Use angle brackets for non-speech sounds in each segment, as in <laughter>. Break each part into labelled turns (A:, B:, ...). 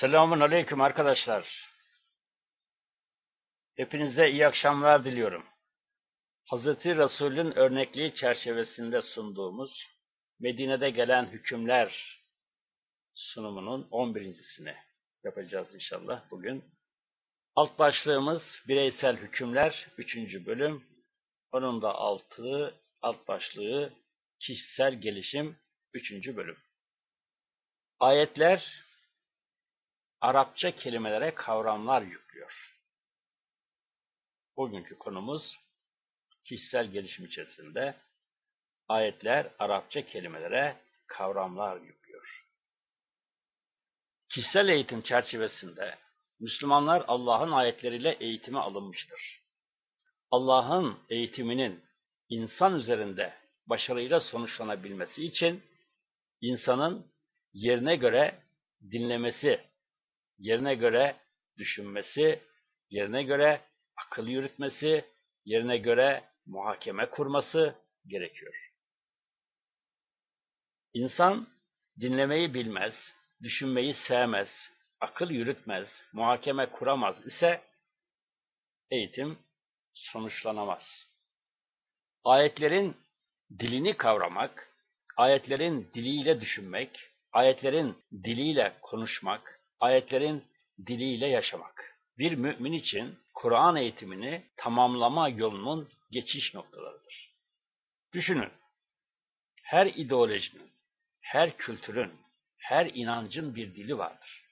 A: Selamun Aleyküm arkadaşlar. Hepinize iyi akşamlar diliyorum. Hazreti Resul'ün örnekliği çerçevesinde sunduğumuz Medine'de gelen hükümler sunumunun 11.sini yapacağız inşallah bugün. Alt başlığımız bireysel hükümler 3. bölüm. Onun da altı, alt başlığı kişisel gelişim 3. bölüm. Ayetler Arapça kelimelere kavramlar yüklüyor. Bugünkü konumuz kişisel gelişim içerisinde ayetler Arapça kelimelere kavramlar yüklüyor. Kişisel eğitim çerçevesinde Müslümanlar Allah'ın ayetleriyle eğitime alınmıştır. Allah'ın eğitiminin insan üzerinde başarıyla sonuçlanabilmesi için insanın yerine göre dinlemesi, yerine göre düşünmesi, yerine göre akıl yürütmesi, yerine göre muhakeme kurması gerekiyor. İnsan dinlemeyi bilmez, düşünmeyi sevmez, akıl yürütmez, muhakeme kuramaz ise eğitim sonuçlanamaz. Ayetlerin dilini kavramak, ayetlerin diliyle düşünmek, ayetlerin diliyle konuşmak, ayetlerin diliyle yaşamak. Bir mümin için Kur'an eğitimini tamamlama yolunun geçiş noktalarıdır. Düşünün, her ideolojinin, her kültürün, her inancın bir dili vardır.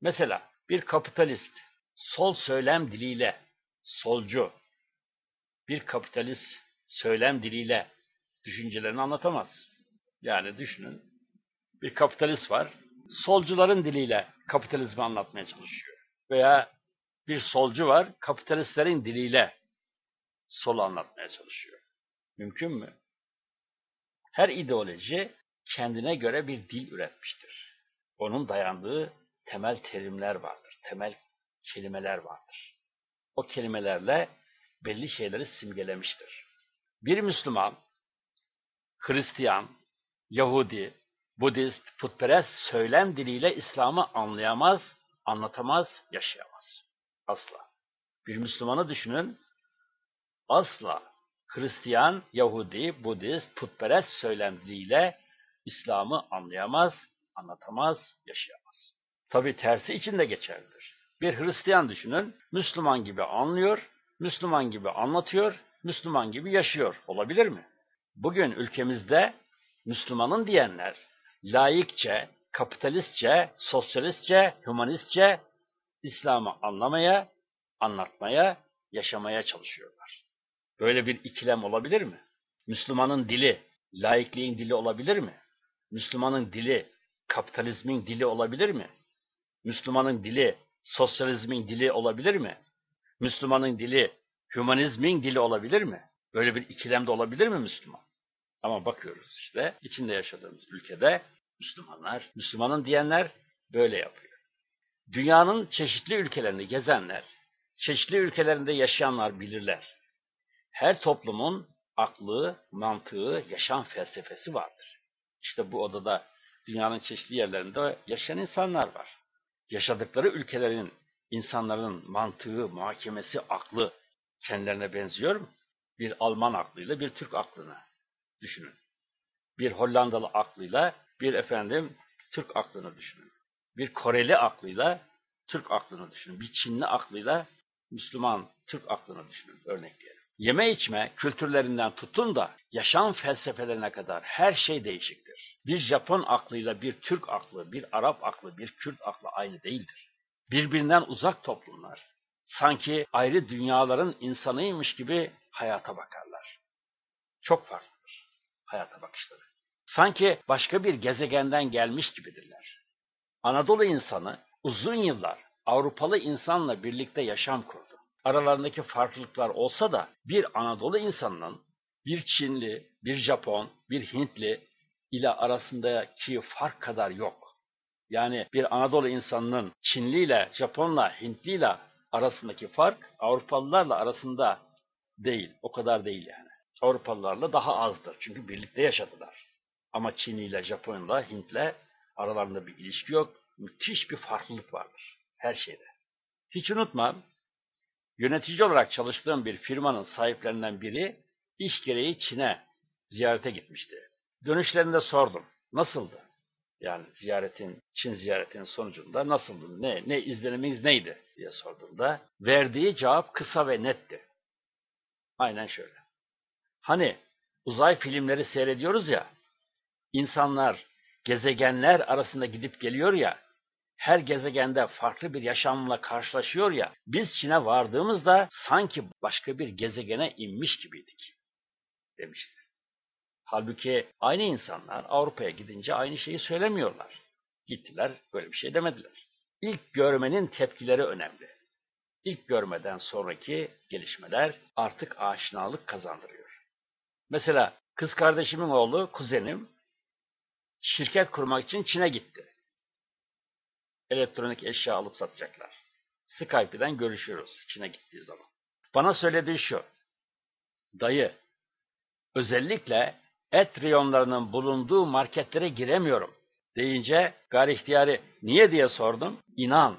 A: Mesela bir kapitalist sol söylem diliyle, solcu, bir kapitalist söylem diliyle düşüncelerini anlatamaz. Yani düşünün, bir kapitalist var, solcuların diliyle kapitalizmi anlatmaya çalışıyor. Veya bir solcu var, kapitalistlerin diliyle sol anlatmaya çalışıyor. Mümkün mü? Her ideoloji kendine göre bir dil üretmiştir. Onun dayandığı temel terimler vardır, temel kelimeler vardır. O kelimelerle belli şeyleri simgelemiştir. Bir Müslüman, Hristiyan, Yahudi, Budist, putperest söylem diliyle İslam'ı anlayamaz, anlatamaz, yaşayamaz. Asla. Bir Müslümanı düşünün, asla Hristiyan, Yahudi, Budist, putperest söylem diliyle İslam'ı anlayamaz, anlatamaz, yaşayamaz. Tabi tersi için de geçerlidir. Bir Hristiyan düşünün, Müslüman gibi anlıyor, Müslüman gibi anlatıyor, Müslüman gibi yaşıyor. Olabilir mi? Bugün ülkemizde Müslümanın diyenler laikçe, kapitalistçe, sosyalistçe, humanistçe İslam'ı anlamaya, anlatmaya, yaşamaya çalışıyorlar. Böyle bir ikilem olabilir mi? Müslümanın dili, laikliğin dili olabilir mi? Müslümanın dili, kapitalizmin dili olabilir mi? Müslümanın dili, sosyalizmin dili olabilir mi? Müslümanın dili, hümanizmin dili olabilir mi? Böyle bir ikilemde olabilir mi Müslüman? Ama bakıyoruz işte içinde yaşadığımız ülkede Müslümanlar, Müslümanın diyenler böyle yapıyor. Dünyanın çeşitli ülkelerinde gezenler, çeşitli ülkelerinde yaşayanlar bilirler. Her toplumun aklı, mantığı, yaşam felsefesi vardır. İşte bu odada dünyanın çeşitli yerlerinde yaşayan insanlar var. Yaşadıkları ülkelerin insanların mantığı, muhakemesi, aklı kendilerine benziyor mu? Bir Alman aklıyla bir Türk aklına düşünün. Bir Hollandalı aklıyla bir efendim Türk aklını düşünün. Bir Koreli aklıyla Türk aklını düşünün. Bir Çinli aklıyla Müslüman Türk aklını düşünün örnekleyelim. Yeme içme kültürlerinden tutun da yaşam felsefelerine kadar her şey değişiktir. Bir Japon aklıyla bir Türk aklı, bir Arap aklı, bir Kürt aklı aynı değildir. Birbirinden uzak toplumlar. Sanki ayrı dünyaların insanıymış gibi hayata bakarlar. Çok farklıdır hayata bakışları. Sanki başka bir gezegenden gelmiş gibidirler. Anadolu insanı uzun yıllar Avrupalı insanla birlikte yaşam kurdu. Aralarındaki farklılıklar olsa da bir Anadolu insanının bir Çinli, bir Japon, bir Hintli ile arasındaki fark kadar yok. Yani bir Anadolu insanının Çinli ile, Japonla, Hintli ile arasındaki fark Avrupalılarla arasında değil. O kadar değil yani. Avrupalılarla daha azdır. Çünkü birlikte yaşadılar. Ama Çin ile Japonya Hint'le aralarında bir ilişki yok. müthiş bir farklılık vardır her şeyde. Hiç unutmam, yönetici olarak çalıştığım bir firmanın sahiplerinden biri iş gereği Çin'e ziyarete gitmişti. Dönüşlerinde sordum, nasıldı? Yani ziyaretin, Çin ziyaretinin sonucunda nasıldı, ne, ne izleniminiz neydi diye sorduğumda verdiği cevap kısa ve netti. Aynen şöyle. Hani uzay filmleri seyrediyoruz ya, insanlar gezegenler arasında gidip geliyor ya, her gezegende farklı bir yaşamla karşılaşıyor ya, biz Çin'e vardığımızda sanki başka bir gezegene inmiş gibiydik demişti. Halbuki aynı insanlar Avrupa'ya gidince aynı şeyi söylemiyorlar. Gittiler, böyle bir şey demediler. İlk görmenin tepkileri önemli. İlk görmeden sonraki gelişmeler artık aşinalık kazandırıyor. Mesela kız kardeşimin oğlu, kuzenim, şirket kurmak için Çin'e gitti. Elektronik eşya alıp satacaklar. Skype'den görüşüyoruz Çin'e gittiği zaman. Bana söylediği şu, dayı, özellikle et reyonlarının bulunduğu marketlere giremiyorum deyince gayri ihtiyari niye diye sordum. İnan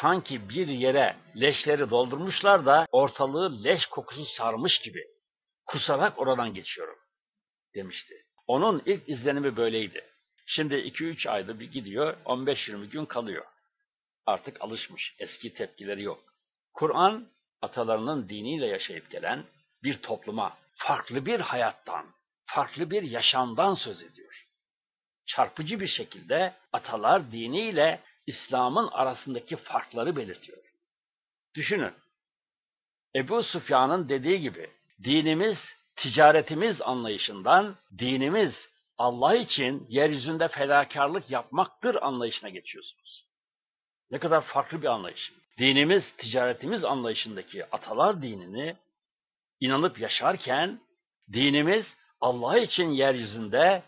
A: sanki bir yere leşleri doldurmuşlar da ortalığı leş kokusu sarmış gibi kusarak oradan geçiyorum demişti. Onun ilk izlenimi böyleydi. Şimdi 2-3 ayda bir gidiyor, 15-20 gün kalıyor. Artık alışmış, eski tepkileri yok. Kur'an, atalarının diniyle yaşayıp gelen bir topluma, farklı bir hayattan, farklı bir yaşamdan söz ediyor. Çarpıcı bir şekilde atalar diniyle İslam'ın arasındaki farkları belirtiyor. Düşünün, Ebu Sufyan'ın dediği gibi, dinimiz, ticaretimiz anlayışından, dinimiz Allah için yeryüzünde fedakarlık yapmaktır anlayışına geçiyorsunuz. Ne kadar farklı bir anlayış. Dinimiz, ticaretimiz anlayışındaki atalar dinini inanıp yaşarken, dinimiz Allah için yeryüzünde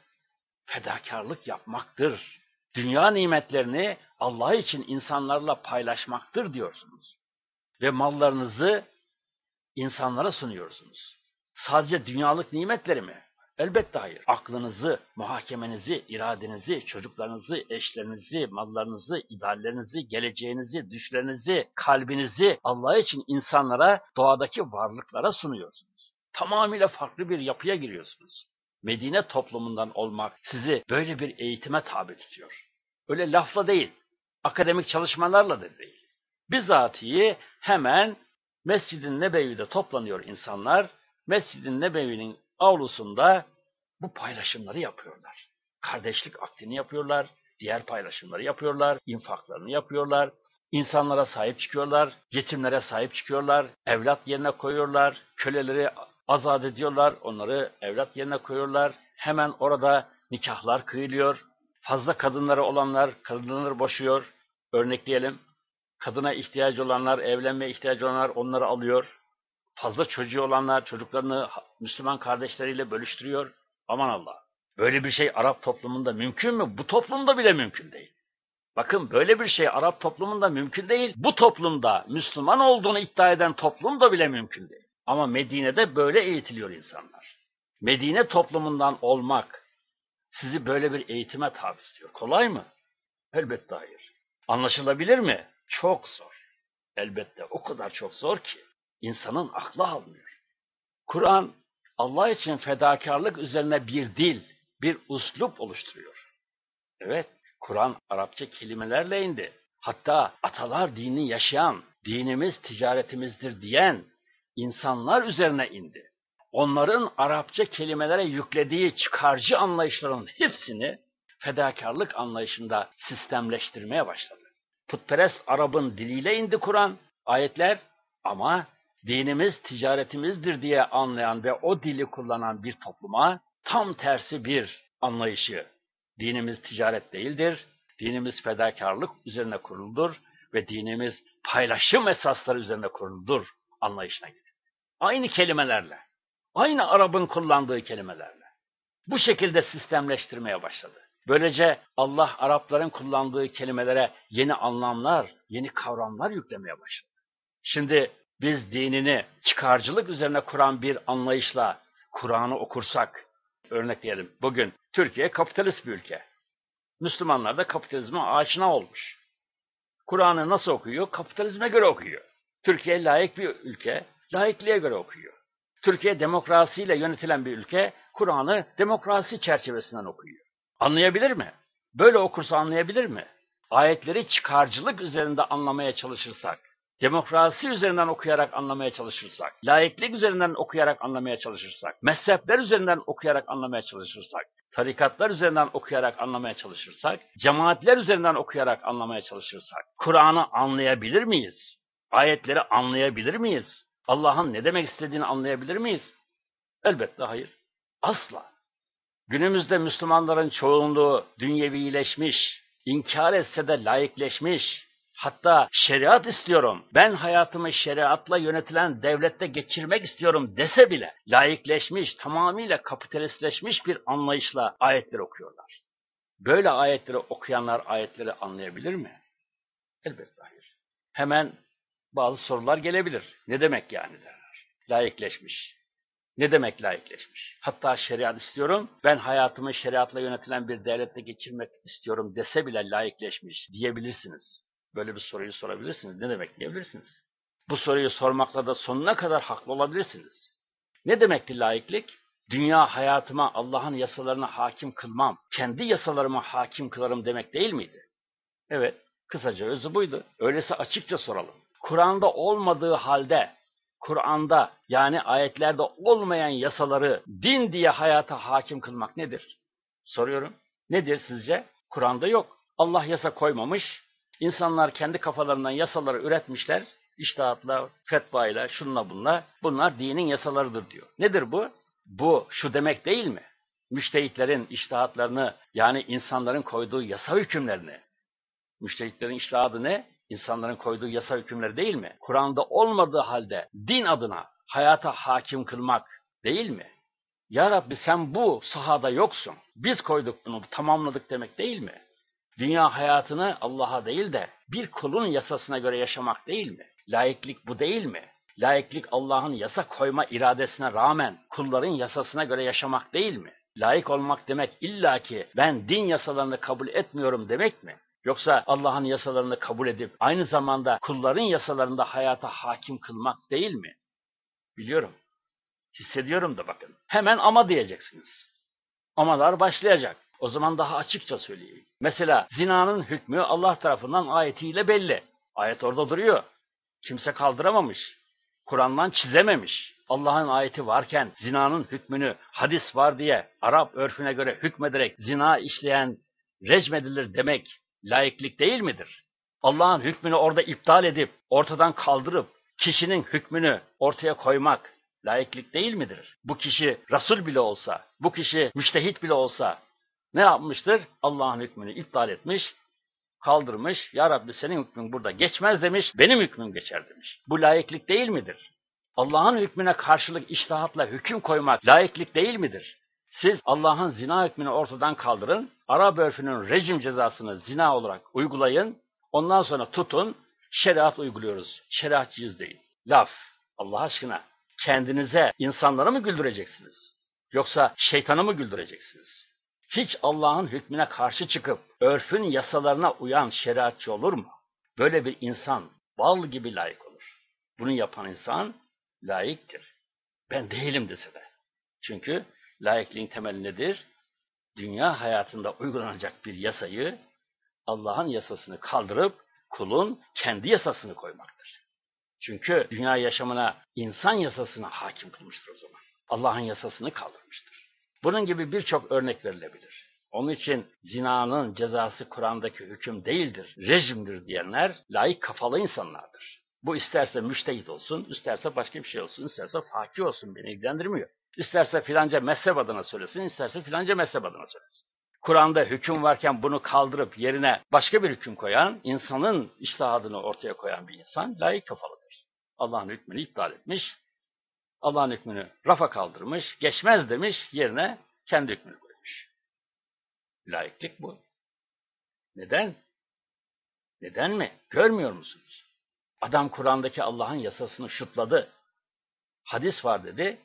A: fedakarlık yapmaktır. Dünya nimetlerini Allah için insanlarla paylaşmaktır diyorsunuz. Ve mallarınızı insanlara sunuyorsunuz. Sadece dünyalık nimetleri mi? Elbette hayır. Aklınızı, muhakemenizi, iradenizi, çocuklarınızı, eşlerinizi, mallarınızı, ideallerinizi, geleceğinizi, düşlerinizi, kalbinizi Allah için insanlara, doğadaki varlıklara sunuyorsunuz. Tamamıyla farklı bir yapıya giriyorsunuz. Medine toplumundan olmak sizi böyle bir eğitime tabi tutuyor. Öyle lafla değil, akademik çalışmalarla da değil. Bizatihi hemen Mescid-i Nebevi'de toplanıyor insanlar. Mescid-i Nebevi'nin avlusunda bu paylaşımları yapıyorlar. Kardeşlik aktini yapıyorlar, diğer paylaşımları yapıyorlar, infaklarını yapıyorlar, insanlara sahip çıkıyorlar, yetimlere sahip çıkıyorlar, evlat yerine koyuyorlar, köleleri azat ediyorlar, onları evlat yerine koyuyorlar. Hemen orada nikahlar kıyılıyor. Fazla kadınları olanlar kadınları boşuyor. Örnekleyelim. Kadına ihtiyacı olanlar, evlenmeye ihtiyacı olanlar onları alıyor. Fazla çocuğu olanlar çocuklarını Müslüman kardeşleriyle bölüştürüyor. Aman Allah. Böyle bir şey Arap toplumunda mümkün mü? Bu toplumda bile mümkün değil. Bakın böyle bir şey Arap toplumunda mümkün değil. Bu toplumda Müslüman olduğunu iddia eden toplumda bile mümkün değil. Ama Medine'de böyle eğitiliyor insanlar. Medine toplumundan olmak sizi böyle bir eğitime tabi tutuyor. Kolay mı? Elbette hayır. Anlaşılabilir mi? Çok zor. Elbette o kadar çok zor ki insanın aklı almıyor. Kur'an Allah için fedakarlık üzerine bir dil, bir uslup oluşturuyor. Evet, Kur'an Arapça kelimelerle indi. Hatta atalar dini yaşayan, dinimiz ticaretimizdir diyen insanlar üzerine indi. Onların Arapça kelimelere yüklediği çıkarcı anlayışların hepsini fedakarlık anlayışında sistemleştirmeye başladı. Putperest Arap'ın diliyle indi Kur'an, ayetler ama dinimiz ticaretimizdir diye anlayan ve o dili kullanan bir topluma tam tersi bir anlayışı. Dinimiz ticaret değildir, dinimiz fedakarlık üzerine kuruldur ve dinimiz paylaşım esasları üzerine kuruldur anlayışına gitti. Aynı kelimelerle, aynı Arap'ın kullandığı kelimelerle. Bu şekilde sistemleştirmeye başladı. Böylece Allah Arapların kullandığı kelimelere yeni anlamlar, yeni kavramlar yüklemeye başladı. Şimdi biz dinini çıkarcılık üzerine kuran bir anlayışla Kur'an'ı okursak, örnekleyelim bugün Türkiye kapitalist bir ülke. Müslümanlar da kapitalizme aşina olmuş. Kur'an'ı nasıl okuyor? Kapitalizme göre okuyor. Türkiye layık bir ülke, layıklığa göre okuyor. Türkiye demokrasiyle yönetilen bir ülke, Kur'an'ı demokrasi çerçevesinden okuyor. Anlayabilir mi? Böyle okursa anlayabilir mi? Ayetleri çıkarcılık üzerinde anlamaya çalışırsak, demokrasi üzerinden okuyarak anlamaya çalışırsak, laiklik üzerinden okuyarak anlamaya çalışırsak, mezhepler üzerinden okuyarak anlamaya çalışırsak, tarikatlar üzerinden okuyarak anlamaya çalışırsak, cemaatler üzerinden okuyarak anlamaya çalışırsak, Kur'an'ı anlayabilir miyiz? Ayetleri anlayabilir miyiz? Allah'ın ne demek istediğini anlayabilir miyiz? Elbette hayır. Asla. Günümüzde Müslümanların çoğunluğu dünyevileşmiş, inkar etse de layıkleşmiş, hatta şeriat istiyorum, ben hayatımı şeriatla yönetilen devlette geçirmek istiyorum dese bile layıkleşmiş, tamamıyla kapitalistleşmiş bir anlayışla ayetleri okuyorlar. Böyle ayetleri okuyanlar ayetleri anlayabilir mi? Elbette hayır. Hemen bazı sorular gelebilir. Ne demek yani derler. Layıkleşmiş. Ne demek layıkleşmiş? Hatta şeriat istiyorum, ben hayatımı şeriatla yönetilen bir devlette geçirmek istiyorum dese bile layıkleşmiş diyebilirsiniz. Böyle bir soruyu sorabilirsiniz. Ne demek diyebilirsiniz. Bu soruyu sormakla da sonuna kadar haklı olabilirsiniz. Ne demekti layıklık? Dünya hayatıma Allah'ın yasalarına hakim kılmam, kendi yasalarıma hakim kılarım demek değil miydi? Evet, kısaca özü buydu. Öyleyse açıkça soralım. Kur'an'da olmadığı halde Kur'an'da yani ayetlerde olmayan yasaları din diye hayata hakim kılmak nedir? Soruyorum. Nedir sizce? Kur'an'da yok. Allah yasa koymamış. İnsanlar kendi kafalarından yasaları üretmişler. İştahatla, fetvayla, şunla bunla. Bunlar dinin yasalarıdır diyor. Nedir bu? Bu şu demek değil mi? Müştehitlerin iştahatlarını yani insanların koyduğu yasa hükümlerini. Müştehitlerin iştahadı ne? İnsanların koyduğu yasa hükümleri değil mi? Kur'an'da olmadığı halde din adına hayata hakim kılmak değil mi? Ya Rabbi sen bu sahada yoksun. Biz koyduk bunu, tamamladık demek değil mi? Dünya hayatını Allah'a değil de bir kulun yasasına göre yaşamak değil mi? Laiklik bu değil mi? Laiklik Allah'ın yasa koyma iradesine rağmen kulların yasasına göre yaşamak değil mi? Layık olmak demek illaki ben din yasalarını kabul etmiyorum demek mi? Yoksa Allah'ın yasalarını kabul edip aynı zamanda kulların yasalarında hayata hakim kılmak değil mi? Biliyorum. Hissediyorum da bakın. Hemen ama diyeceksiniz. Amalar başlayacak. O zaman daha açıkça söyleyeyim. Mesela zinanın hükmü Allah tarafından ayetiyle belli. Ayet orada duruyor. Kimse kaldıramamış. Kur'an'dan çizememiş. Allah'ın ayeti varken zinanın hükmünü hadis var diye Arap örfüne göre hükmederek zina işleyen recmedilir demek laiklik değil midir? Allah'ın hükmünü orada iptal edip, ortadan kaldırıp, kişinin hükmünü ortaya koymak laiklik değil midir? Bu kişi Resul bile olsa, bu kişi müştehit bile olsa ne yapmıştır? Allah'ın hükmünü iptal etmiş, kaldırmış. Ya Rabbi senin hükmün burada geçmez demiş, benim hükmüm geçer demiş. Bu laiklik değil midir? Allah'ın hükmüne karşılık iştahatla hüküm koymak laiklik değil midir? Siz Allah'ın zina hükmünü ortadan kaldırın, Arap örfünün rejim cezasını zina olarak uygulayın, ondan sonra tutun, şeriat uyguluyoruz, şeriatçıyız deyin. Laf, Allah aşkına, kendinize insanları mı güldüreceksiniz? Yoksa şeytanı mı güldüreceksiniz? Hiç Allah'ın hükmüne karşı çıkıp örfün yasalarına uyan şeriatçı olur mu? Böyle bir insan bal gibi layık olur. Bunu yapan insan layıktır. Ben değilim dese de. Çünkü Laikliğin temeli nedir? Dünya hayatında uygulanacak bir yasayı Allah'ın yasasını kaldırıp kulun kendi yasasını koymaktır. Çünkü dünya yaşamına insan yasasına hakim kılmıştır o zaman. Allah'ın yasasını kaldırmıştır. Bunun gibi birçok örnek verilebilir. Onun için zinanın cezası Kur'an'daki hüküm değildir, rejimdir diyenler layık kafalı insanlardır. Bu isterse müştehit olsun, isterse başka bir şey olsun, isterse fakir olsun beni ilgilendirmiyor. İsterse filanca mezhep adına söylesin, isterse filanca mezhep adına söylesin. Kur'an'da hüküm varken bunu kaldırıp yerine başka bir hüküm koyan, insanın iştihadını ortaya koyan bir insan layık kafalıdır. Allah'ın hükmünü iptal etmiş, Allah'ın hükmünü rafa kaldırmış, geçmez demiş, yerine kendi hükmünü koymuş. Layıklık bu. Neden? Neden mi? Görmüyor musunuz? Adam Kur'an'daki Allah'ın yasasını şutladı. Hadis var dedi,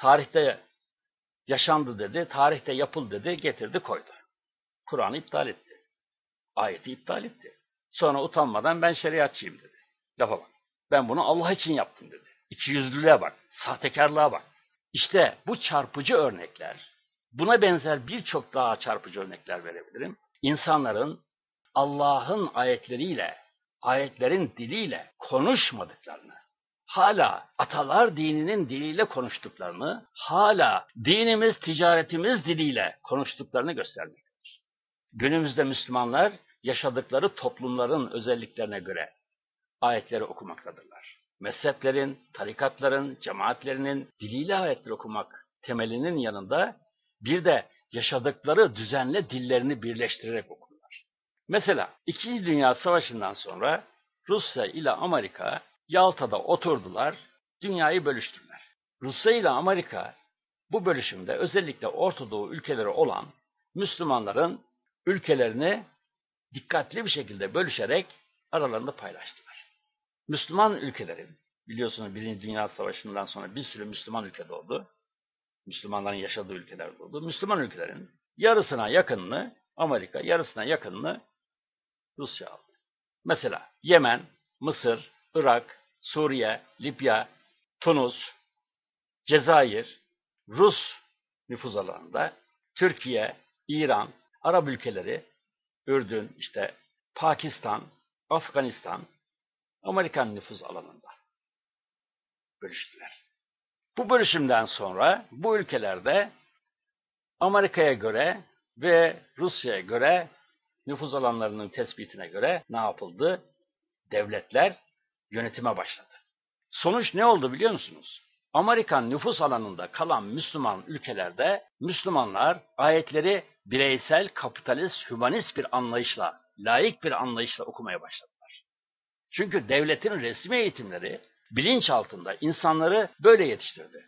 A: tarihte yaşandı dedi, tarihte yapıldı dedi, getirdi koydu. Kur'an'ı iptal etti. Ayeti iptal etti. Sonra utanmadan ben şeriatçıyım dedi. Lafa bak. Ben bunu Allah için yaptım dedi. İkiyüzlülüğe bak, sahtekarlığa bak. İşte bu çarpıcı örnekler, buna benzer birçok daha çarpıcı örnekler verebilirim. İnsanların Allah'ın ayetleriyle, ayetlerin diliyle konuşmadıklarını, hala atalar dininin diliyle konuştuklarını, hala dinimiz, ticaretimiz diliyle konuştuklarını göstermektedir. Günümüzde Müslümanlar yaşadıkları toplumların özelliklerine göre ayetleri okumaktadırlar. Mezheplerin, tarikatların, cemaatlerinin diliyle ayetleri okumak temelinin yanında bir de yaşadıkları düzenle dillerini birleştirerek okurlar. Mesela İkinci Dünya Savaşı'ndan sonra Rusya ile Amerika Yalta'da oturdular, dünyayı bölüştürdüler. Rusya ile Amerika bu bölüşümde özellikle Orta Doğu ülkeleri olan Müslümanların ülkelerini dikkatli bir şekilde bölüşerek aralarında paylaştılar. Müslüman ülkelerin, biliyorsunuz Birinci Dünya Savaşı'ndan sonra bir sürü Müslüman ülke doğdu. Müslümanların yaşadığı ülkeler doğdu. Müslüman ülkelerin yarısına yakınını Amerika, yarısına yakınını Rusya aldı. Mesela Yemen, Mısır, Irak, Suriye, Libya, Tunus, Cezayir, Rus nüfuz alanında, Türkiye, İran, Arap ülkeleri, Ürdün, işte Pakistan, Afganistan, Amerikan nüfuz alanında bölüştüler. Bu bölüşümden sonra bu ülkelerde Amerika'ya göre ve Rusya'ya göre nüfuz alanlarının tespitine göre ne yapıldı? Devletler yönetime başladı. Sonuç ne oldu biliyor musunuz? Amerikan nüfus alanında kalan Müslüman ülkelerde Müslümanlar ayetleri bireysel, kapitalist, hümanist bir anlayışla, layık bir anlayışla okumaya başladılar. Çünkü devletin resmi eğitimleri bilinç altında insanları böyle yetiştirdi.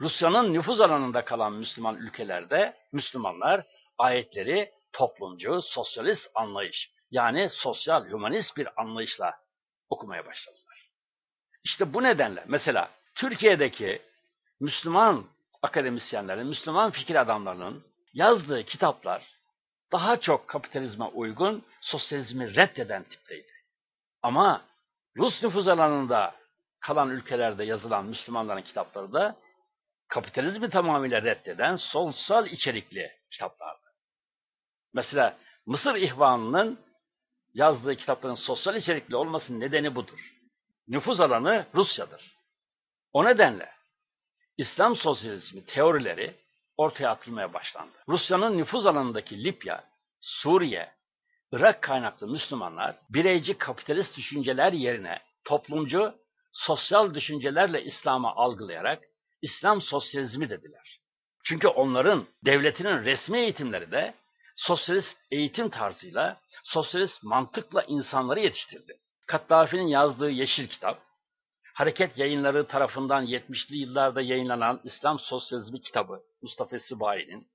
A: Rusya'nın nüfuz alanında kalan Müslüman ülkelerde Müslümanlar ayetleri toplumcu, sosyalist anlayış yani sosyal, hümanist bir anlayışla okumaya başladılar. İşte bu nedenle mesela Türkiye'deki Müslüman akademisyenlerin, Müslüman fikir adamlarının yazdığı kitaplar daha çok kapitalizme uygun, sosyalizmi reddeden tipteydi. Ama Rus nüfuz alanında kalan ülkelerde yazılan Müslümanların kitapları da kapitalizmi tamamıyla reddeden sosyal içerikli kitaplardı. Mesela Mısır İhvanı'nın yazdığı kitapların sosyal içerikli olmasının nedeni budur. Nüfuz alanı Rusya'dır. O nedenle İslam sosyalizmi teorileri ortaya atılmaya başlandı. Rusya'nın nüfuz alanındaki Libya, Suriye, Irak kaynaklı Müslümanlar bireyci kapitalist düşünceler yerine toplumcu, sosyal düşüncelerle İslam'ı algılayarak İslam sosyalizmi dediler. Çünkü onların devletinin resmi eğitimleri de sosyalist eğitim tarzıyla, sosyalist mantıkla insanları yetiştirdi. Kaddafi'nin yazdığı Yeşil Kitap, Hareket Yayınları tarafından 70'li yıllarda yayınlanan İslam Sosyalizmi kitabı Mustafa Sibahi'nin,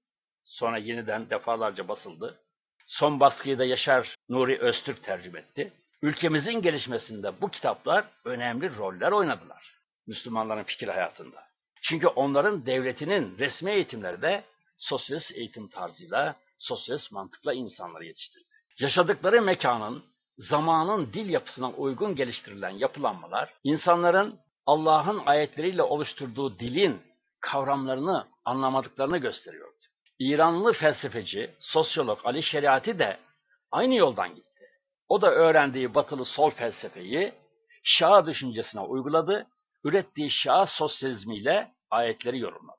A: sonra yeniden defalarca basıldı. Son baskıyı da Yaşar Nuri Öztürk tercüme etti. Ülkemizin gelişmesinde bu kitaplar önemli roller oynadılar Müslümanların fikir hayatında. Çünkü onların devletinin resmi eğitimleri de sosyalist eğitim tarzıyla, sosyalist mantıkla insanları yetiştirdi. Yaşadıkları mekanın, zamanın dil yapısına uygun geliştirilen yapılanmalar, insanların Allah'ın ayetleriyle oluşturduğu dilin kavramlarını anlamadıklarını gösteriyordu. İranlı felsefeci, sosyolog Ali Şeriati de aynı yoldan gitti. O da öğrendiği batılı sol felsefeyi Şah düşüncesine uyguladı, ürettiği Şah sosyalizmiyle ayetleri yorumladı.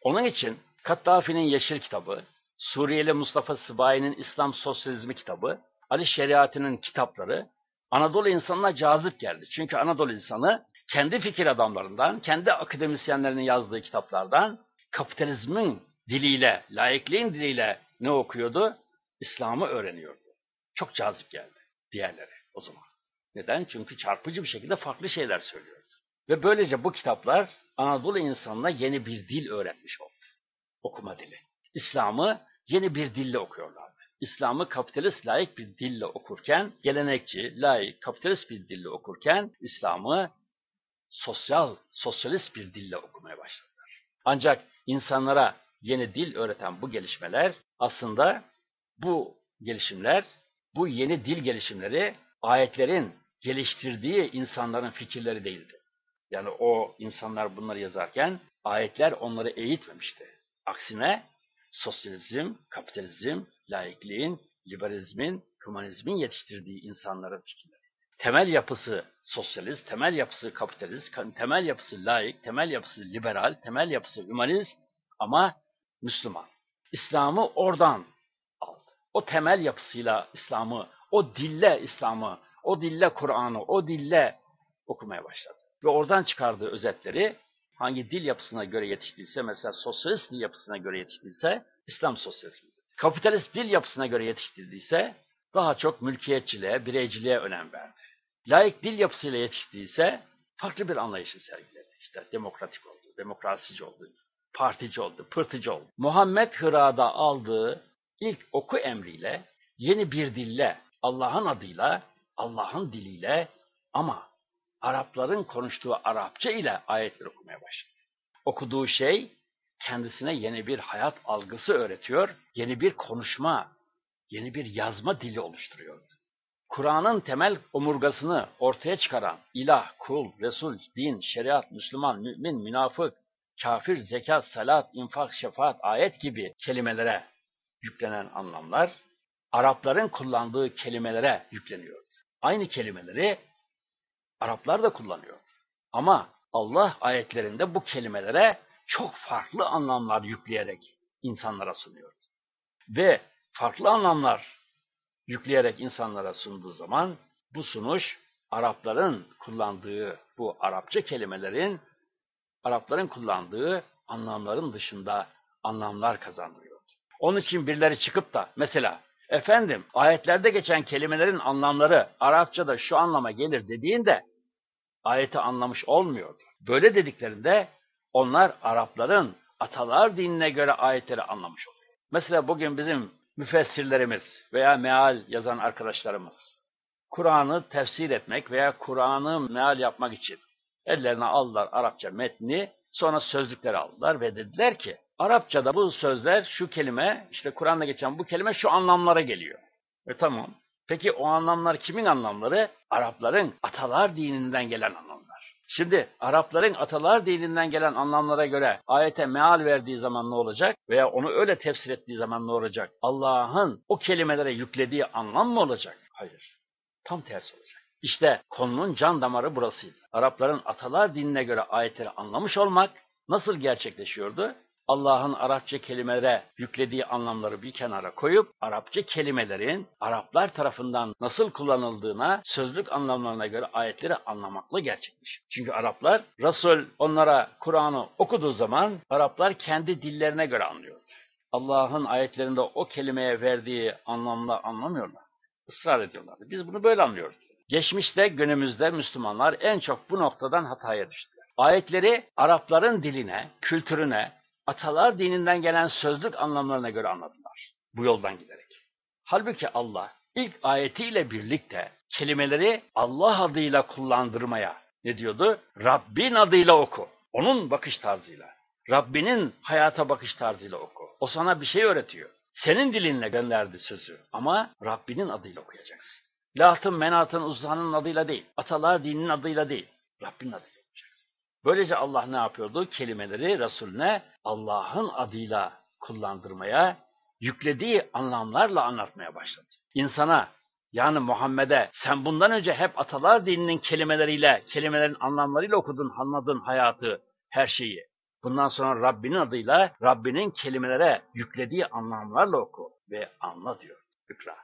A: Onun için Kaddafi'nin Yeşil kitabı, Suriyeli Mustafa Sıbayi'nin İslam Sosyalizmi kitabı, Ali Şeriati'nin kitapları Anadolu insanına cazip geldi. Çünkü Anadolu insanı kendi fikir adamlarından, kendi akademisyenlerinin yazdığı kitaplardan kapitalizmin diliyle, laikliğin diliyle ne okuyordu? İslam'ı öğreniyordu. Çok cazip geldi diğerleri o zaman. Neden? Çünkü çarpıcı bir şekilde farklı şeyler söylüyordu. Ve böylece bu kitaplar Anadolu insanına yeni bir dil öğretmiş oldu. Okuma dili. İslam'ı yeni bir dille okuyorlardı. İslam'ı kapitalist layık bir dille okurken, gelenekçi, layık, kapitalist bir dille okurken, İslam'ı sosyal, sosyalist bir dille okumaya başladılar. Ancak insanlara yeni dil öğreten bu gelişmeler aslında bu gelişimler, bu yeni dil gelişimleri ayetlerin geliştirdiği insanların fikirleri değildi. Yani o insanlar bunları yazarken ayetler onları eğitmemişti. Aksine sosyalizm, kapitalizm, laikliğin, liberalizmin, humanizmin yetiştirdiği insanların fikirleri. Temel yapısı sosyalist, temel yapısı kapitalist, temel yapısı laik, temel yapısı liberal, temel yapısı hümanist ama Müslüman. İslam'ı oradan aldı. O temel yapısıyla İslam'ı, o dille İslam'ı, o dille Kur'an'ı, o dille okumaya başladı. Ve oradan çıkardığı özetleri hangi dil yapısına göre yetiştiyse, mesela sosyalist dil yapısına göre yetiştiyse İslam sosyalizmi. Kapitalist dil yapısına göre yetiştirdiyse daha çok mülkiyetçiliğe, bireyciliğe önem verdi. Laik dil yapısıyla yetiştiyse farklı bir anlayışı sergiledi. İşte demokratik oldu, demokrasici oldu, partici oldu, pırtıcı oldu. Muhammed Hıra'da aldığı ilk oku emriyle yeni bir dille, Allah'ın adıyla, Allah'ın diliyle ama Arapların konuştuğu Arapça ile ayetler okumaya başladı. Okuduğu şey kendisine yeni bir hayat algısı öğretiyor, yeni bir konuşma, yeni bir yazma dili oluşturuyordu. Kur'an'ın temel omurgasını ortaya çıkaran ilah, kul, resul, din, şeriat, Müslüman, mümin, münafık, kafir, zekat, salat, infak, şefaat, ayet gibi kelimelere yüklenen anlamlar, Arapların kullandığı kelimelere yükleniyor. Aynı kelimeleri Araplar da kullanıyor. Ama Allah ayetlerinde bu kelimelere çok farklı anlamlar yükleyerek insanlara sunuyor. Ve farklı anlamlar yükleyerek insanlara sunduğu zaman bu sunuş Arapların kullandığı bu Arapça kelimelerin Arapların kullandığı anlamların dışında anlamlar kazandırıyor. Onun için birileri çıkıp da mesela efendim ayetlerde geçen kelimelerin anlamları Arapçada şu anlama gelir dediğinde ayeti anlamış olmuyordu. Böyle dediklerinde onlar Arapların atalar dinine göre ayetleri anlamış oluyor. Mesela bugün bizim müfessirlerimiz veya meal yazan arkadaşlarımız Kur'an'ı tefsir etmek veya Kur'an'ı meal yapmak için ellerine aldılar Arapça metni, sonra sözlükleri aldılar ve dediler ki Arapçada bu sözler şu kelime, işte Kur'an'da geçen bu kelime şu anlamlara geliyor. E tamam. Peki o anlamlar kimin anlamları? Arapların atalar dininden gelen anlamlar. Şimdi Arapların atalar dininden gelen anlamlara göre ayete meal verdiği zaman ne olacak? Veya onu öyle tefsir ettiği zaman ne olacak? Allah'ın o kelimelere yüklediği anlam mı olacak? Hayır. Tam tersi olacak. İşte konunun can damarı burasıydı. Arapların atalar dinine göre ayetleri anlamış olmak nasıl gerçekleşiyordu? Allah'ın Arapça kelimelere yüklediği anlamları bir kenara koyup Arapça kelimelerin Araplar tarafından nasıl kullanıldığına, sözlük anlamlarına göre ayetleri anlamakla gerçekmiş. Çünkü Araplar Resul onlara Kur'an'ı okuduğu zaman Araplar kendi dillerine göre anlıyor. Allah'ın ayetlerinde o kelimeye verdiği anlamla anlamıyorlar. Israr ediyorlardı. Biz bunu böyle anlıyoruz. Geçmişte, günümüzde Müslümanlar en çok bu noktadan hataya düştüler. Ayetleri Arapların diline, kültürüne, atalar dininden gelen sözlük anlamlarına göre anladılar. Bu yoldan giderek. Halbuki Allah ilk ayetiyle birlikte kelimeleri Allah adıyla kullandırmaya ne diyordu? Rabbin adıyla oku. Onun bakış tarzıyla. Rabbinin hayata bakış tarzıyla oku. O sana bir şey öğretiyor. Senin dilinle gönderdi sözü ama Rabbinin adıyla okuyacaksın. Latın, Menat'ın, Uzza'nın adıyla değil, atalar dininin adıyla değil, Rabbinin adıyla. Böylece Allah ne yapıyordu? Kelimeleri Resulüne Allah'ın adıyla kullandırmaya, yüklediği anlamlarla anlatmaya başladı. İnsana yani Muhammed'e sen bundan önce hep atalar dininin kelimeleriyle, kelimelerin anlamlarıyla okudun, anladın hayatı, her şeyi. Bundan sonra Rabbinin adıyla, Rabbinin kelimelere yüklediği anlamlarla oku ve anla diyor. İkra.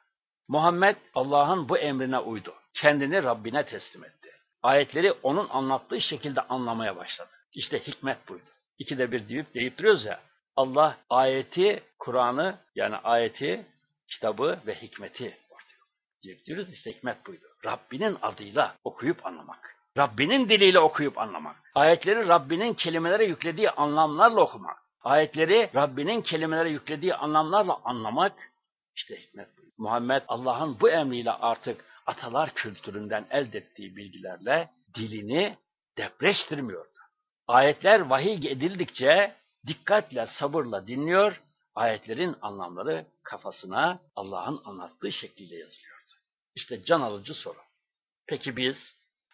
A: Muhammed Allah'ın bu emrine uydu. Kendini Rabbine teslim etti ayetleri onun anlattığı şekilde anlamaya başladı. İşte hikmet buydu. İkide bir deyip deyip duruyoruz ya. Allah ayeti, Kur'an'ı yani ayeti, kitabı ve hikmeti ortaya deyip diyoruz işte hikmet buydu. Rabbinin adıyla okuyup anlamak. Rabbinin diliyle okuyup anlamak. Ayetleri Rabbinin kelimelere yüklediği anlamlarla okumak. Ayetleri Rabbinin kelimelere yüklediği anlamlarla anlamak işte hikmet buydu. Muhammed Allah'ın bu emriyle artık atalar kültüründen elde ettiği bilgilerle dilini depreştirmiyordu. Ayetler vahiy edildikçe dikkatle, sabırla dinliyor, ayetlerin anlamları kafasına Allah'ın anlattığı şekliyle yazılıyordu. İşte can alıcı soru. Peki biz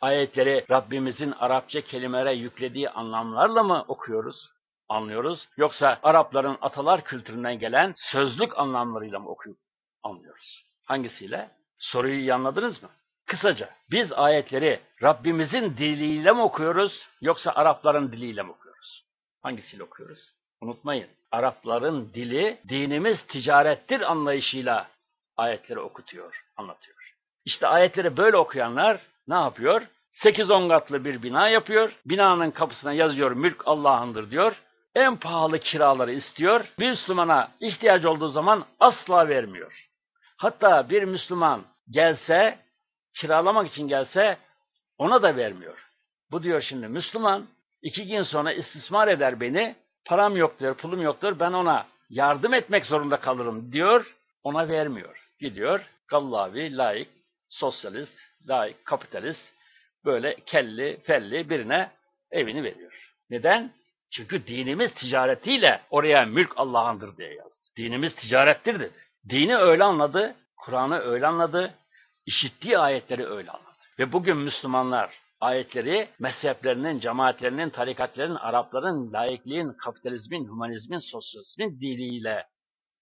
A: ayetleri Rabbimizin Arapça kelimelere yüklediği anlamlarla mı okuyoruz, anlıyoruz? Yoksa Arapların atalar kültüründen gelen sözlük anlamlarıyla mı okuyup anlıyoruz? Hangisiyle? Soruyu iyi anladınız mı? Kısaca biz ayetleri Rabbimizin diliyle mi okuyoruz yoksa Arapların diliyle mi okuyoruz? Hangisiyle okuyoruz? Unutmayın. Arapların dili dinimiz ticarettir anlayışıyla ayetleri okutuyor, anlatıyor. İşte ayetleri böyle okuyanlar ne yapıyor? 8-10 katlı bir bina yapıyor. Binanın kapısına yazıyor mülk Allah'ındır diyor. En pahalı kiraları istiyor. Bir Müslümana ihtiyaç olduğu zaman asla vermiyor. Hatta bir Müslüman gelse, kiralamak için gelse ona da vermiyor. Bu diyor şimdi Müslüman iki gün sonra istismar eder beni, param yoktur, pulum yoktur, ben ona yardım etmek zorunda kalırım diyor, ona vermiyor. Gidiyor, gallavi, layık, sosyalist, layık, kapitalist, böyle kelli, felli birine evini veriyor. Neden? Çünkü dinimiz ticaretiyle oraya mülk Allah'ındır diye yazdı. Dinimiz ticarettir dedi. Dini öyle anladı, Kur'an'ı öyle anladı, işittiği ayetleri öyle anladı. Ve bugün Müslümanlar ayetleri mezheplerinin, cemaatlerinin, tarikatların, Arapların, laikliğin, kapitalizmin, humanizmin, sosyalizmin diliyle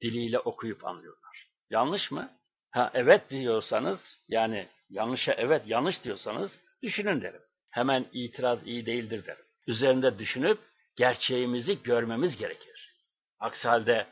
A: diliyle okuyup anlıyorlar. Yanlış mı? Ha evet diyorsanız yani yanlışa evet yanlış diyorsanız düşünün derim. Hemen itiraz iyi değildir derim. Üzerinde düşünüp gerçeğimizi görmemiz gerekir. Aksi halde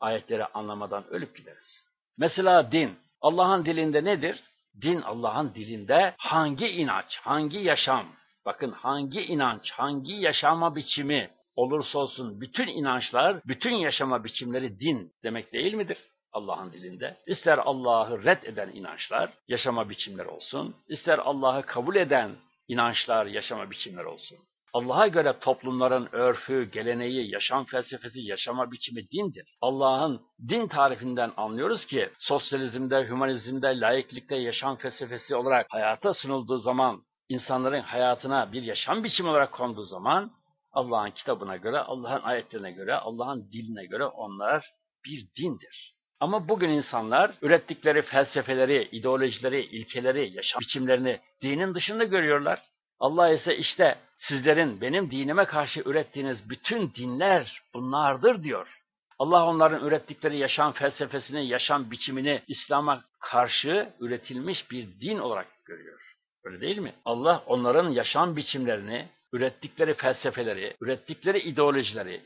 A: ayetleri anlamadan ölüp gideriz. Mesela din. Allah'ın dilinde nedir? Din Allah'ın dilinde hangi inanç, hangi yaşam, bakın hangi inanç, hangi yaşama biçimi olursa olsun bütün inançlar, bütün yaşama biçimleri din demek değil midir? Allah'ın dilinde. İster Allah'ı red eden inançlar, yaşama biçimleri olsun, ister Allah'ı kabul eden inançlar, yaşama biçimleri olsun. Allah'a göre toplumların örfü, geleneği, yaşam felsefesi, yaşama biçimi dindir. Allah'ın din tarifinden anlıyoruz ki sosyalizmde, hümanizmde, laiklikte yaşam felsefesi olarak hayata sunulduğu zaman, insanların hayatına bir yaşam biçimi olarak konduğu zaman Allah'ın kitabına göre, Allah'ın ayetlerine göre, Allah'ın diline göre onlar bir dindir. Ama bugün insanlar ürettikleri felsefeleri, ideolojileri, ilkeleri, yaşam biçimlerini dinin dışında görüyorlar. Allah ise işte sizlerin benim dinime karşı ürettiğiniz bütün dinler bunlardır diyor. Allah onların ürettikleri yaşam felsefesini, yaşam biçimini İslam'a karşı üretilmiş bir din olarak görüyor. Öyle değil mi? Allah onların yaşam biçimlerini, ürettikleri felsefeleri, ürettikleri ideolojileri,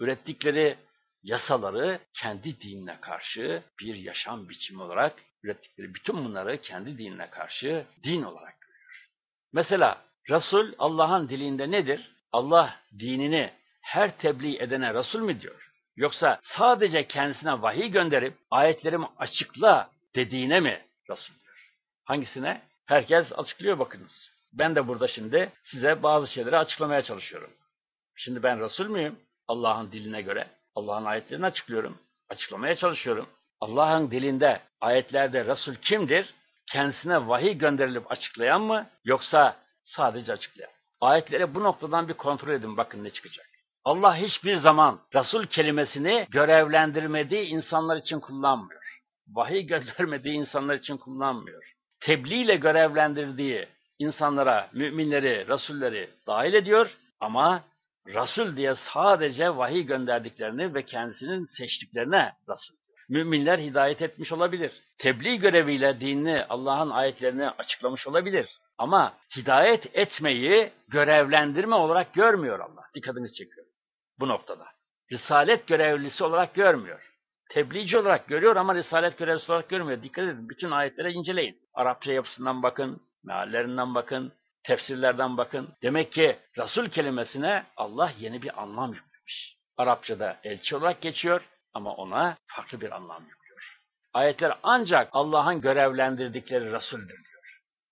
A: ürettikleri yasaları kendi dinine karşı bir yaşam biçimi olarak ürettikleri bütün bunları kendi dinine karşı din olarak görüyor. Mesela Resul Allah'ın dilinde nedir? Allah dinini her tebliğ edene Resul mü diyor? Yoksa sadece kendisine vahiy gönderip ayetlerimi açıkla dediğine mi Resul diyor? Hangisine? Herkes açıklıyor bakınız. Ben de burada şimdi size bazı şeyleri açıklamaya çalışıyorum. Şimdi ben Resul müyüm? Allah'ın diline göre. Allah'ın ayetlerini açıklıyorum. Açıklamaya çalışıyorum. Allah'ın dilinde, ayetlerde Resul kimdir? Kendisine vahiy gönderilip açıklayan mı? Yoksa sadece açıklayan. Ayetleri bu noktadan bir kontrol edin bakın ne çıkacak. Allah hiçbir zaman Resul kelimesini görevlendirmediği insanlar için kullanmıyor. Vahiy göndermediği insanlar için kullanmıyor. Tebliğ ile görevlendirdiği insanlara, müminleri, Resulleri dahil ediyor ama Resul diye sadece vahiy gönderdiklerini ve kendisinin seçtiklerine Resul. Müminler hidayet etmiş olabilir. Tebliğ göreviyle dinini, Allah'ın ayetlerini açıklamış olabilir. Ama hidayet etmeyi görevlendirme olarak görmüyor Allah. Dikkatinizi çekiyor bu noktada. Risalet görevlisi olarak görmüyor. Tebliğci olarak görüyor ama risalet görevlisi olarak görmüyor. Dikkat edin. Bütün ayetlere inceleyin. Arapça yapısından bakın, meallerinden bakın, tefsirlerden bakın. Demek ki Resul kelimesine Allah yeni bir anlam yüklemiş. Arapçada elçi olarak geçiyor ama ona farklı bir anlam yüklüyor. Ayetler ancak Allah'ın görevlendirdikleri Resul'dür.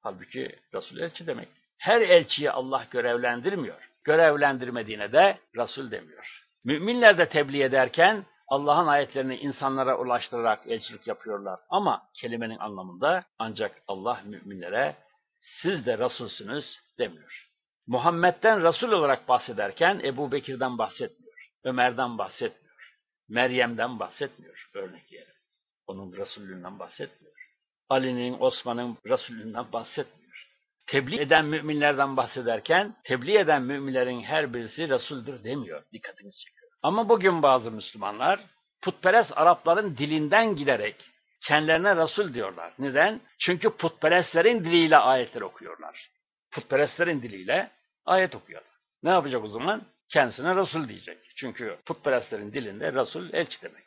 A: Halbuki Resul elçi demek. Her elçiyi Allah görevlendirmiyor. Görevlendirmediğine de Resul demiyor. Müminler de tebliğ ederken Allah'ın ayetlerini insanlara ulaştırarak elçilik yapıyorlar. Ama kelimenin anlamında ancak Allah müminlere siz de Resulsünüz demiyor. Muhammed'den Resul olarak bahsederken Ebu Bekir'den bahsetmiyor. Ömer'den bahsetmiyor. Meryem'den bahsetmiyor örnek yere. Onun Resulünden bahsetmiyor. Ali'nin, Osman'ın Resulünden bahsetmiyor. Tebliğ eden müminlerden bahsederken tebliğ eden müminlerin her birisi Resul'dür demiyor. Dikkatinizi çekiyor. Ama bugün bazı Müslümanlar putperest Arapların dilinden giderek kendilerine Resul diyorlar. Neden? Çünkü putperestlerin diliyle ayetler okuyorlar. Putperestlerin diliyle ayet okuyorlar. Ne yapacak o zaman? Kendisine Resul diyecek. Çünkü putperestlerin dilinde Resul elçi demek.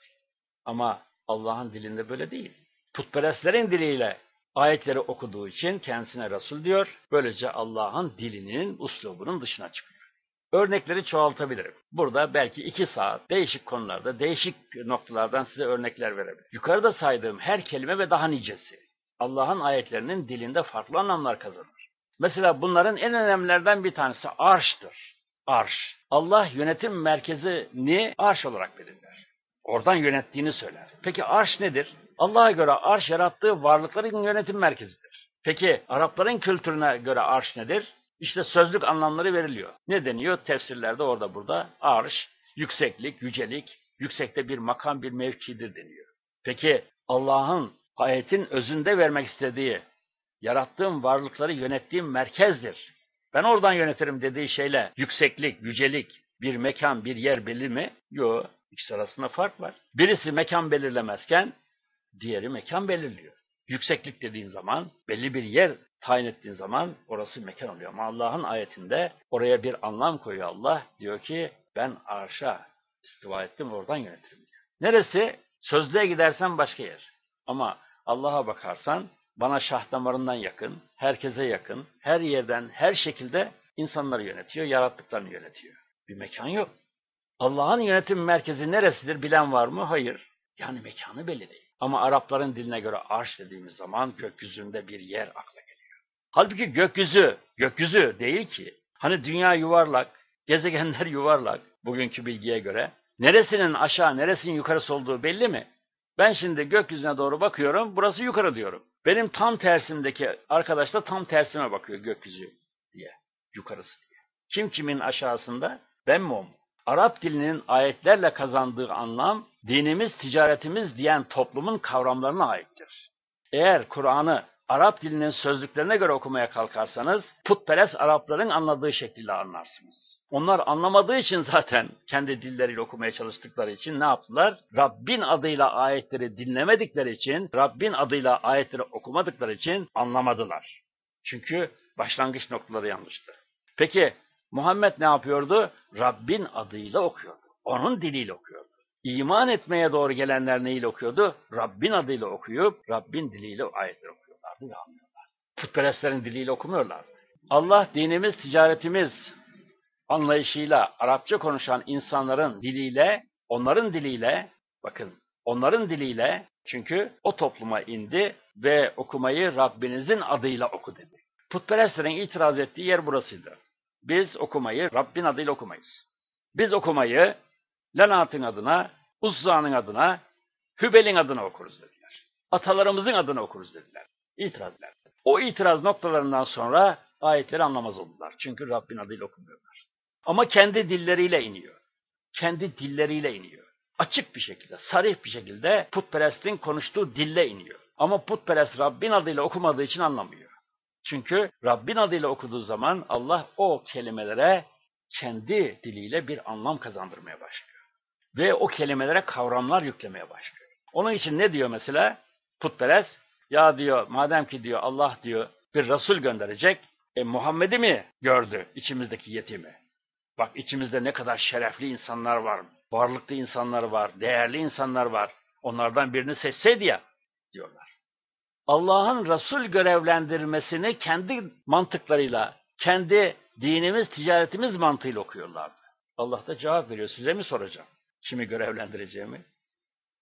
A: Ama Allah'ın dilinde böyle değil. Putperestlerin diliyle ayetleri okuduğu için kendisine Resul diyor. Böylece Allah'ın dilinin, uslubunun dışına çıkıyor. Örnekleri çoğaltabilirim. Burada belki iki saat değişik konularda, değişik noktalardan size örnekler verebilirim. Yukarıda saydığım her kelime ve daha nicesi Allah'ın ayetlerinin dilinde farklı anlamlar kazanır. Mesela bunların en önemlilerden bir tanesi arştır. Arş. Allah yönetim merkezini arş olarak belirler. Oradan yönettiğini söyler. Peki arş nedir? Allah'a göre arş yarattığı varlıkların yönetim merkezidir. Peki Arapların kültürüne göre arş nedir? İşte sözlük anlamları veriliyor. Ne deniyor? Tefsirlerde orada burada arş, yükseklik, yücelik, yüksekte bir makam, bir mevkidir deniyor. Peki Allah'ın ayetin özünde vermek istediği, yarattığım varlıkları yönettiğim merkezdir. Ben oradan yönetirim dediği şeyle yükseklik, yücelik, bir mekan, bir yer belli mi? Yok. İkisi arasında fark var. Birisi mekan belirlemezken diğeri mekan belirliyor. Yükseklik dediğin zaman, belli bir yer tayin ettiğin zaman orası mekan oluyor. Ama Allah'ın ayetinde oraya bir anlam koyuyor Allah. Diyor ki ben arşa istiva ettim oradan yönetirim diyor. Neresi? Sözlüğe gidersen başka yer. Ama Allah'a bakarsan bana şah damarından yakın, herkese yakın, her yerden, her şekilde insanları yönetiyor, yarattıklarını yönetiyor. Bir mekan yok. Allah'ın yönetim merkezi neresidir bilen var mı? Hayır. Yani mekanı belli değil. Ama Arapların diline göre arş dediğimiz zaman gökyüzünde bir yer akla geliyor. Halbuki gökyüzü, gökyüzü değil ki. Hani dünya yuvarlak, gezegenler <laughs> yuvarlak bugünkü bilgiye göre. Neresinin aşağı, neresinin yukarısı olduğu belli mi? Ben şimdi gökyüzüne doğru bakıyorum, burası yukarı diyorum. Benim tam tersimdeki arkadaş da tam tersime bakıyor gökyüzü diye, yukarısı diye. Kim kimin aşağısında? Ben mi o mu? Arap dilinin ayetlerle kazandığı anlam, dinimiz, ticaretimiz diyen toplumun kavramlarına aittir. Eğer Kur'an'ı Arap dilinin sözlüklerine göre okumaya kalkarsanız, putperest Arapların anladığı şekilde anlarsınız. Onlar anlamadığı için zaten kendi dilleriyle okumaya çalıştıkları için ne yaptılar? Rabbin adıyla ayetleri dinlemedikleri için, Rabbin adıyla ayetleri okumadıkları için anlamadılar. Çünkü başlangıç noktaları yanlıştı. Peki Muhammed ne yapıyordu? Rabbin adıyla okuyordu. Onun diliyle okuyordu. İman etmeye doğru gelenler neyle okuyordu? Rabbin adıyla okuyup, Rabbin diliyle ayetler okuyorlardı ve anlıyorlar. Putperestlerin diliyle okumuyorlar. Allah dinimiz, ticaretimiz anlayışıyla Arapça konuşan insanların diliyle, onların diliyle, bakın onların diliyle çünkü o topluma indi ve okumayı Rabbinizin adıyla oku dedi. Putperestlerin itiraz ettiği yer burasıydı. Biz okumayı Rabbin adıyla okumayız. Biz okumayı Lanat'ın adına, Uzza'nın adına, Hübel'in adına okuruz dediler. Atalarımızın adına okuruz dediler. İtiraz ettiler. O itiraz noktalarından sonra ayetleri anlamaz oldular. Çünkü Rabbin adıyla okumuyorlar. Ama kendi dilleriyle iniyor. Kendi dilleriyle iniyor. Açık bir şekilde, sarih bir şekilde putperestin konuştuğu dille iniyor. Ama putperest Rabbin adıyla okumadığı için anlamıyor. Çünkü Rabbin adıyla okuduğu zaman Allah o kelimelere kendi diliyle bir anlam kazandırmaya başlıyor. Ve o kelimelere kavramlar yüklemeye başlıyor. Onun için ne diyor mesela? Putperest, ya diyor madem ki diyor Allah diyor bir Resul gönderecek, e Muhammed'i mi gördü içimizdeki yetimi? Bak içimizde ne kadar şerefli insanlar var, varlıklı insanlar var, değerli insanlar var. Onlardan birini seçseydi ya diyorlar. Allah'ın Resul görevlendirmesini kendi mantıklarıyla, kendi dinimiz, ticaretimiz mantığıyla okuyorlardı. Allah da cevap veriyor. Size mi soracağım? Kimi görevlendireceğimi?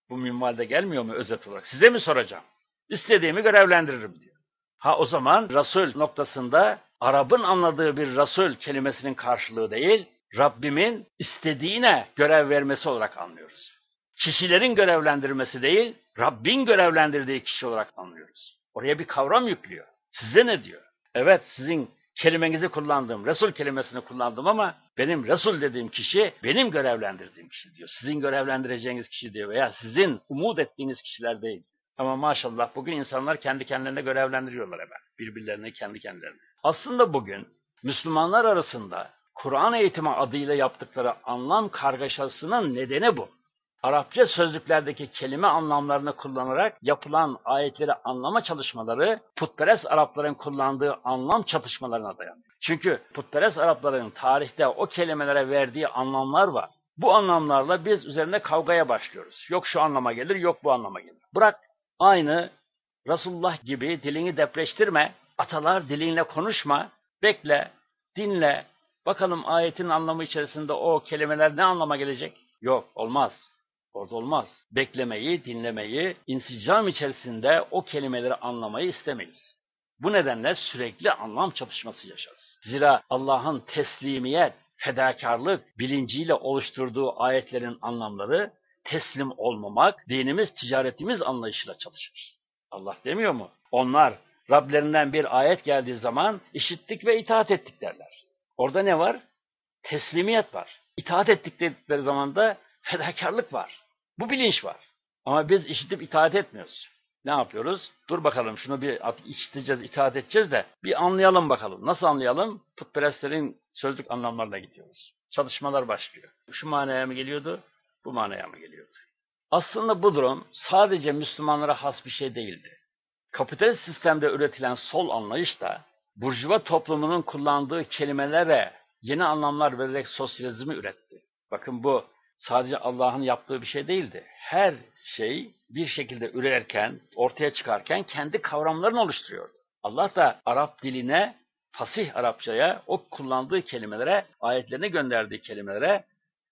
A: Bu minvalde gelmiyor mu özet olarak? Size mi soracağım? İstediğimi görevlendiririm diyor. Ha o zaman Resul noktasında Arap'ın anladığı bir Resul kelimesinin karşılığı değil, Rabbimin istediğine görev vermesi olarak anlıyoruz. Kişilerin görevlendirmesi değil, Rabbin görevlendirdiği kişi olarak anlıyoruz. Oraya bir kavram yüklüyor. Size ne diyor? Evet sizin kelimenizi kullandım, Resul kelimesini kullandım ama benim Resul dediğim kişi benim görevlendirdiğim kişi diyor. Sizin görevlendireceğiniz kişi diyor veya sizin umut ettiğiniz kişiler değil. Ama maşallah bugün insanlar kendi kendilerine görevlendiriyorlar hemen. Birbirlerini kendi kendilerine. Aslında bugün Müslümanlar arasında Kur'an eğitimi adıyla yaptıkları anlam kargaşasının nedeni bu. Arapça sözlüklerdeki kelime anlamlarını kullanarak yapılan ayetleri anlama çalışmaları putperest Arapların kullandığı anlam çatışmalarına dayanıyor. Çünkü putperest Arapların tarihte o kelimelere verdiği anlamlar var. Bu anlamlarla biz üzerinde kavgaya başlıyoruz. Yok şu anlama gelir, yok bu anlama gelir. Bırak aynı Resulullah gibi dilini depreştirme, atalar dilinle konuşma, bekle, dinle, bakalım ayetin anlamı içerisinde o kelimeler ne anlama gelecek? Yok, olmaz. Orada olmaz. Beklemeyi, dinlemeyi, insicam içerisinde o kelimeleri anlamayı istemeyiz. Bu nedenle sürekli anlam çatışması yaşarız. Zira Allah'ın teslimiyet, fedakarlık bilinciyle oluşturduğu ayetlerin anlamları teslim olmamak, dinimiz, ticaretimiz anlayışıyla çalışır. Allah demiyor mu? Onlar Rablerinden bir ayet geldiği zaman işittik ve itaat ettik derler. Orada ne var? Teslimiyet var. İtaat ettik dedikleri zaman da fedakarlık var. Bu bilinç var. Ama biz işitip itaat etmiyoruz. Ne yapıyoruz? Dur bakalım şunu bir işiteceğiz, itaat edeceğiz de bir anlayalım bakalım. Nasıl anlayalım? Putperestlerin sözlük anlamlarına gidiyoruz. Çalışmalar başlıyor. Şu manaya mı geliyordu? Bu manaya mı geliyordu? Aslında bu durum sadece Müslümanlara has bir şey değildi. Kapitalist sistemde üretilen sol anlayış da burjuva toplumunun kullandığı kelimelere yeni anlamlar vererek sosyalizmi üretti. Bakın bu sadece Allah'ın yaptığı bir şey değildi. Her şey bir şekilde ürerken, ortaya çıkarken kendi kavramlarını oluşturuyordu. Allah da Arap diline, fasih Arapçaya, o kullandığı kelimelere, ayetlerine gönderdiği kelimelere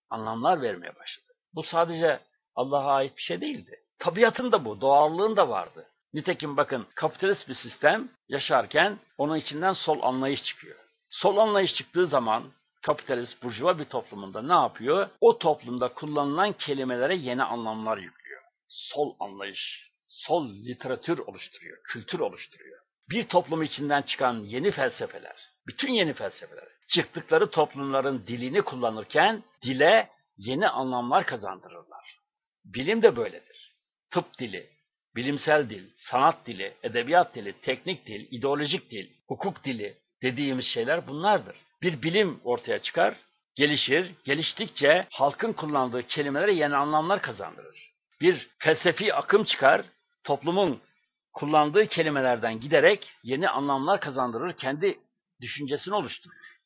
A: anlamlar vermeye başladı. Bu sadece Allah'a ait bir şey değildi. Tabiatın da bu, doğallığın da vardı. Nitekim bakın kapitalist bir sistem yaşarken onun içinden sol anlayış çıkıyor. Sol anlayış çıktığı zaman kapitalist burjuva bir toplumunda ne yapıyor? O toplumda kullanılan kelimelere yeni anlamlar yüklüyor. Sol anlayış, sol literatür oluşturuyor, kültür oluşturuyor. Bir toplum içinden çıkan yeni felsefeler, bütün yeni felsefeler, çıktıkları toplumların dilini kullanırken dile yeni anlamlar kazandırırlar. Bilim de böyledir. Tıp dili, bilimsel dil, sanat dili, edebiyat dili, teknik dil, ideolojik dil, hukuk dili dediğimiz şeyler bunlardır. Bir bilim ortaya çıkar, gelişir, geliştikçe halkın kullandığı kelimelere yeni anlamlar kazandırır. Bir felsefi akım çıkar, toplumun kullandığı kelimelerden giderek yeni anlamlar kazandırır, kendi düşüncesini oluşturur.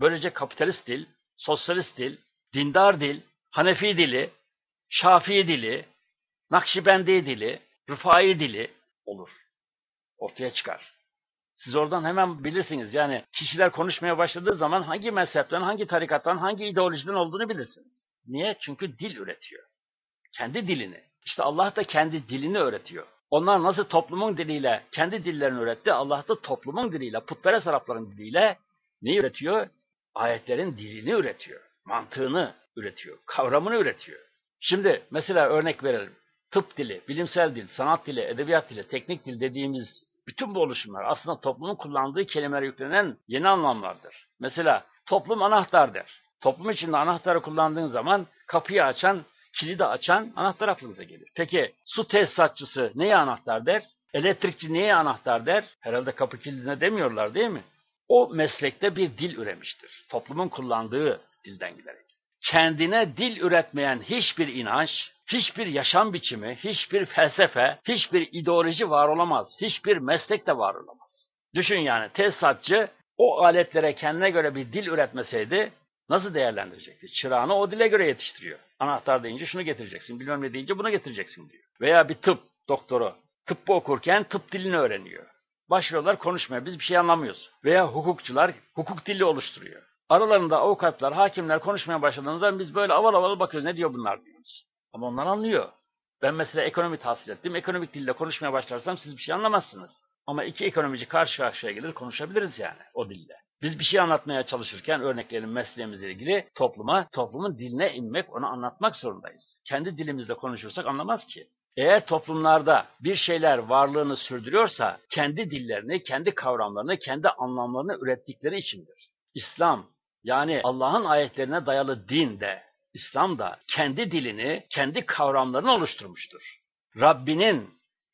A: Böylece kapitalist dil, sosyalist dil, dindar dil, Hanefi dili, Şafii dili, Nakşibendi dili, Rıfai dili olur. Ortaya çıkar. Siz oradan hemen bilirsiniz. Yani kişiler konuşmaya başladığı zaman hangi mezhepten, hangi tarikattan, hangi ideolojiden olduğunu bilirsiniz. Niye? Çünkü dil üretiyor. Kendi dilini. İşte Allah da kendi dilini öğretiyor. Onlar nasıl toplumun diliyle kendi dillerini öğretti, Allah da toplumun diliyle, putperest Arapların diliyle neyi üretiyor? Ayetlerin dilini üretiyor. Mantığını üretiyor. Kavramını üretiyor. Şimdi mesela örnek verelim. Tıp dili, bilimsel dil, sanat dili, edebiyat dili, teknik dil dediğimiz bütün bu oluşumlar aslında toplumun kullandığı kelimelere yüklenen yeni anlamlardır. Mesela toplum anahtar der. Toplum içinde anahtarı kullandığın zaman kapıyı açan, kilidi açan anahtar aklınıza gelir. Peki su tesisatçısı neye anahtar der? Elektrikçi neye anahtar der? Herhalde kapı kilidine demiyorlar değil mi? O meslekte bir dil üremiştir. Toplumun kullandığı dilden giderek. Kendine dil üretmeyen hiçbir inanç, hiçbir yaşam biçimi, hiçbir felsefe, hiçbir ideoloji var olamaz. Hiçbir meslek de var olamaz. Düşün yani tesisatçı o aletlere kendine göre bir dil üretmeseydi nasıl değerlendirecekti? Çırağını o dile göre yetiştiriyor. Anahtar deyince şunu getireceksin, bilmem ne deyince bunu getireceksin diyor. Veya bir tıp doktoru tıbbı okurken tıp dilini öğreniyor. Başlıyorlar konuşmaya, biz bir şey anlamıyoruz. Veya hukukçular hukuk dili oluşturuyor. Aralarında avukatlar, hakimler konuşmaya başladığında biz böyle aval aval bakıyoruz. Ne diyor bunlar diyoruz. Ama onlar anlıyor. Ben mesela ekonomi tahsil ettim. Ekonomik dille konuşmaya başlarsam siz bir şey anlamazsınız. Ama iki ekonomici karşı karşıya gelir konuşabiliriz yani o dille. Biz bir şey anlatmaya çalışırken örneklerin mesleğimizle ilgili topluma, toplumun diline inmek, onu anlatmak zorundayız. Kendi dilimizde konuşursak anlamaz ki. Eğer toplumlarda bir şeyler varlığını sürdürüyorsa kendi dillerini, kendi kavramlarını, kendi anlamlarını ürettikleri içindir. İslam yani Allah'ın ayetlerine dayalı din de, İslam da kendi dilini, kendi kavramlarını oluşturmuştur. Rabbinin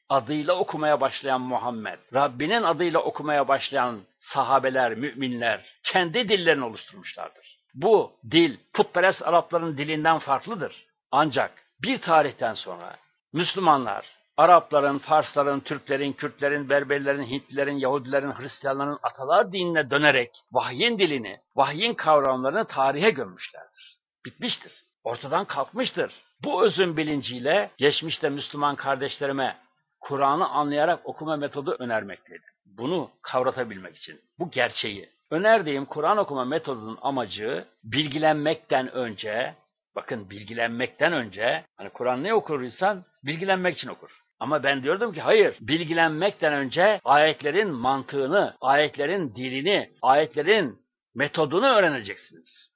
A: adıyla okumaya başlayan Muhammed, Rabbinin adıyla okumaya başlayan sahabeler, müminler kendi dillerini oluşturmuşlardır. Bu dil putperest Arapların dilinden farklıdır. Ancak bir tarihten sonra Müslümanlar, Arapların, Farsların, Türklerin, Kürtlerin, Berberlerin, Hintlilerin, Yahudilerin, Hristiyanların atalar dinine dönerek vahyin dilini, vahyin kavramlarını tarihe gömmüşlerdir. Bitmiştir. Ortadan kalkmıştır. Bu özün bilinciyle geçmişte Müslüman kardeşlerime Kur'an'ı anlayarak okuma metodu önermekteydim. Bunu kavratabilmek için, bu gerçeği. Önerdiğim Kur'an okuma metodunun amacı bilgilenmekten önce, bakın bilgilenmekten önce, hani Kur'an ne okur insan? Bilgilenmek için okur. Ama ben diyordum ki hayır, bilgilenmekten önce ayetlerin mantığını, ayetlerin dilini, ayetlerin metodunu öğreneceksiniz.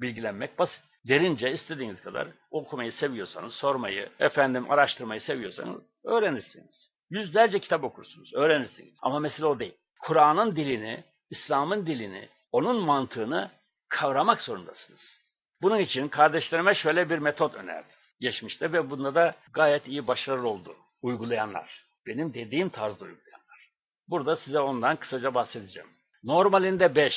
A: Bilgilenmek basit. Derince istediğiniz kadar okumayı seviyorsanız, sormayı, efendim araştırmayı seviyorsanız öğrenirsiniz. Yüzlerce kitap okursunuz, öğrenirsiniz. Ama mesele o değil. Kur'an'ın dilini, İslam'ın dilini, onun mantığını kavramak zorundasınız. Bunun için kardeşlerime şöyle bir metot önerdim geçmişte ve bunda da gayet iyi başarılı oldu uygulayanlar. Benim dediğim tarzda uygulayanlar. Burada size ondan kısaca bahsedeceğim. Normalinde beş,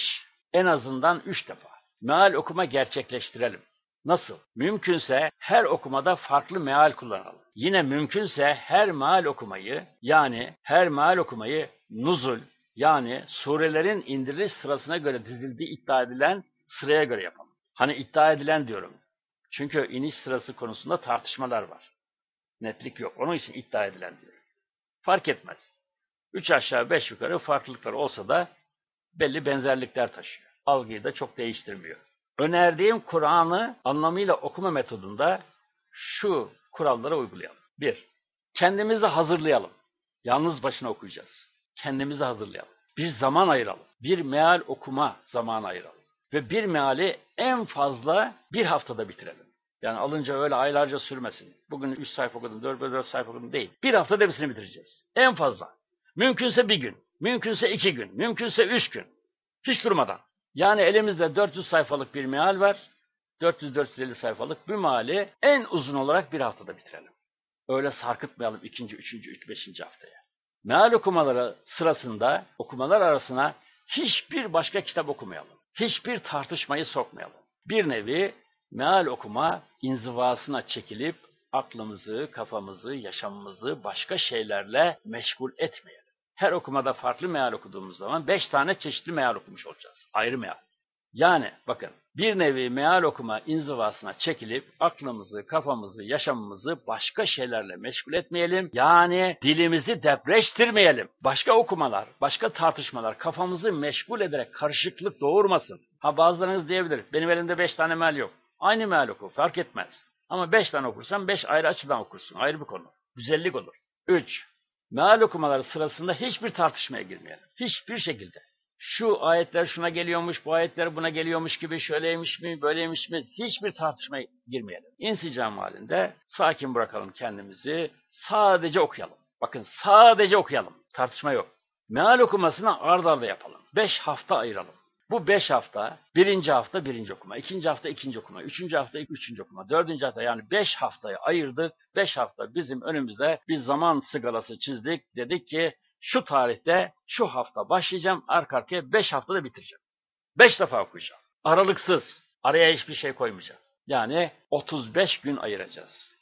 A: en azından üç defa meal okuma gerçekleştirelim. Nasıl? Mümkünse her okumada farklı meal kullanalım. Yine mümkünse her meal okumayı yani her meal okumayı nuzul yani surelerin indiriliş sırasına göre dizildiği iddia edilen sıraya göre yapalım. Hani iddia edilen diyorum. Çünkü iniş sırası konusunda tartışmalar var. Netlik yok. Onun için iddia edilen diyor. Fark etmez. Üç aşağı beş yukarı farklılıklar olsa da belli benzerlikler taşıyor. Algıyı da çok değiştirmiyor. Önerdiğim Kur'an'ı anlamıyla okuma metodunda şu kurallara uygulayalım. Bir, kendimizi hazırlayalım. Yalnız başına okuyacağız. Kendimizi hazırlayalım. Bir zaman ayıralım. Bir meal okuma zamanı ayıralım. Ve bir meali en fazla bir haftada bitirelim. Yani alınca öyle aylarca sürmesin. Bugün üç sayfa okudum, dört dört sayfa okudum değil. Bir haftada hepsini bitireceğiz. En fazla. Mümkünse bir gün, mümkünse iki gün, mümkünse üç gün. Hiç durmadan. Yani elimizde 400 sayfalık bir meal var. 400-450 sayfalık bir meali en uzun olarak bir haftada bitirelim. Öyle sarkıtmayalım ikinci, üçüncü, üç, beşinci haftaya. Meal okumaları sırasında okumalar arasına hiçbir başka kitap okumayalım. Hiçbir tartışmayı sokmayalım. Bir nevi meal okuma inzivasına çekilip aklımızı, kafamızı, yaşamımızı başka şeylerle meşgul etmeyelim. Her okumada farklı meal okuduğumuz zaman beş tane çeşitli meal okumuş olacağız. Ayrı meal. Yani bakın bir nevi meal okuma inzivasına çekilip aklımızı, kafamızı, yaşamımızı başka şeylerle meşgul etmeyelim. Yani dilimizi depreştirmeyelim. Başka okumalar, başka tartışmalar kafamızı meşgul ederek karışıklık doğurmasın. Ha bazılarınız diyebilir, benim elimde beş tane meal yok. Aynı meal oku, fark etmez. Ama beş tane okursan beş ayrı açıdan okursun. Ayrı bir konu. Güzellik olur. Üç, meal okumaları sırasında hiçbir tartışmaya girmeyelim. Hiçbir şekilde şu ayetler şuna geliyormuş, bu ayetler buna geliyormuş gibi şöyleymiş mi, böyleymiş mi hiçbir tartışmaya girmeyelim. İnsicam halinde sakin bırakalım kendimizi, sadece okuyalım. Bakın sadece okuyalım, tartışma yok. Meal okumasını ard arda yapalım. Beş hafta ayıralım. Bu beş hafta, birinci hafta birinci okuma, ikinci hafta ikinci okuma, üçüncü hafta üçüncü okuma, dördüncü hafta yani beş haftayı ayırdık. Beş hafta bizim önümüzde bir zaman sigalası çizdik. Dedik ki şu tarihte, şu hafta başlayacağım, arka arkaya beş haftada bitireceğim. Beş defa okuyacağım. Aralıksız. Araya hiçbir şey koymayacağım. Yani 35 gün ayıracağız.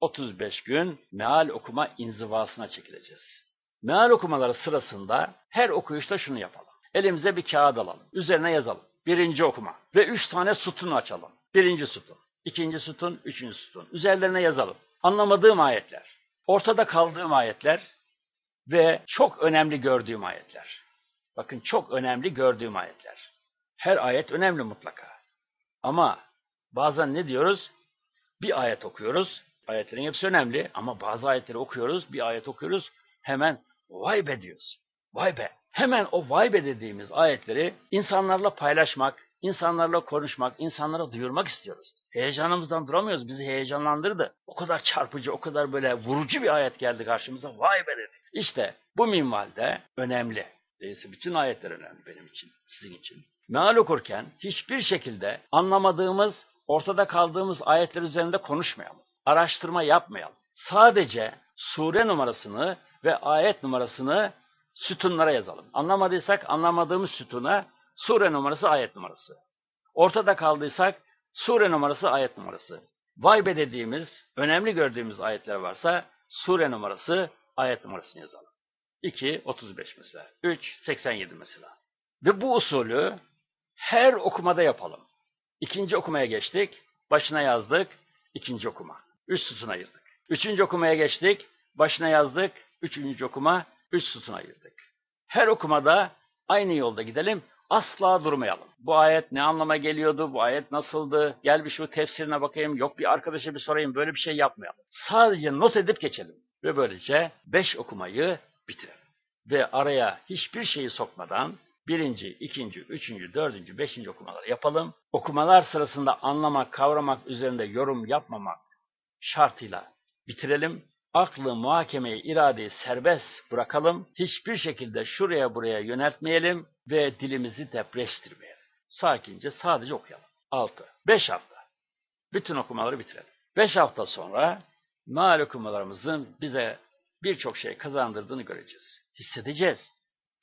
A: 35 gün meal okuma inzivasına çekileceğiz. Meal okumaları sırasında her okuyuşta şunu yapalım. Elimize bir kağıt alalım. Üzerine yazalım. Birinci okuma. Ve üç tane sütun açalım. Birinci sütun, ikinci sütun, üçüncü sütun. Üzerlerine yazalım. Anlamadığım ayetler, ortada kaldığım ayetler, ve çok önemli gördüğüm ayetler. Bakın çok önemli gördüğüm ayetler. Her ayet önemli mutlaka. Ama bazen ne diyoruz? Bir ayet okuyoruz. Ayetlerin hepsi önemli ama bazı ayetleri okuyoruz, bir ayet okuyoruz. Hemen vay be diyoruz. Vay be. Hemen o vay be dediğimiz ayetleri insanlarla paylaşmak, İnsanlarla konuşmak, insanlara duyurmak istiyoruz. Heyecanımızdan duramıyoruz. Bizi heyecanlandırdı. O kadar çarpıcı, o kadar böyle vurucu bir ayet geldi karşımıza. Vay be dedi. İşte bu minvalde önemli. Değilse bütün ayetler önemli benim için, sizin için. Meal okurken hiçbir şekilde anlamadığımız, ortada kaldığımız ayetler üzerinde konuşmayalım. Araştırma yapmayalım. Sadece sure numarasını ve ayet numarasını sütunlara yazalım. Anlamadıysak anlamadığımız sütuna sure numarası, ayet numarası. Ortada kaldıysak sure numarası, ayet numarası. Vay be dediğimiz, önemli gördüğümüz ayetler varsa sure numarası, ayet numarasını yazalım. 2, 35 mesela. 3, 87 mesela. Ve bu usulü her okumada yapalım. İkinci okumaya geçtik, başına yazdık, ikinci okuma. Üç sütun ayırdık. Üçüncü okumaya geçtik, başına yazdık, üçüncü okuma, üç sütun ayırdık. Her okumada aynı yolda gidelim, asla durmayalım. Bu ayet ne anlama geliyordu, bu ayet nasıldı, gel bir şu tefsirine bakayım, yok bir arkadaşa bir sorayım, böyle bir şey yapmayalım. Sadece not edip geçelim. Ve böylece beş okumayı bitirelim. Ve araya hiçbir şeyi sokmadan birinci, ikinci, üçüncü, dördüncü, beşinci okumaları yapalım. Okumalar sırasında anlamak, kavramak üzerinde yorum yapmamak şartıyla bitirelim. Aklı, muhakemeyi, iradeyi serbest bırakalım. Hiçbir şekilde şuraya buraya yöneltmeyelim ve dilimizi depreştirmeyelim. Sakince sadece okuyalım. Altı, beş hafta. Bütün okumaları bitirelim. Beş hafta sonra meal okumalarımızın bize birçok şey kazandırdığını göreceğiz. Hissedeceğiz.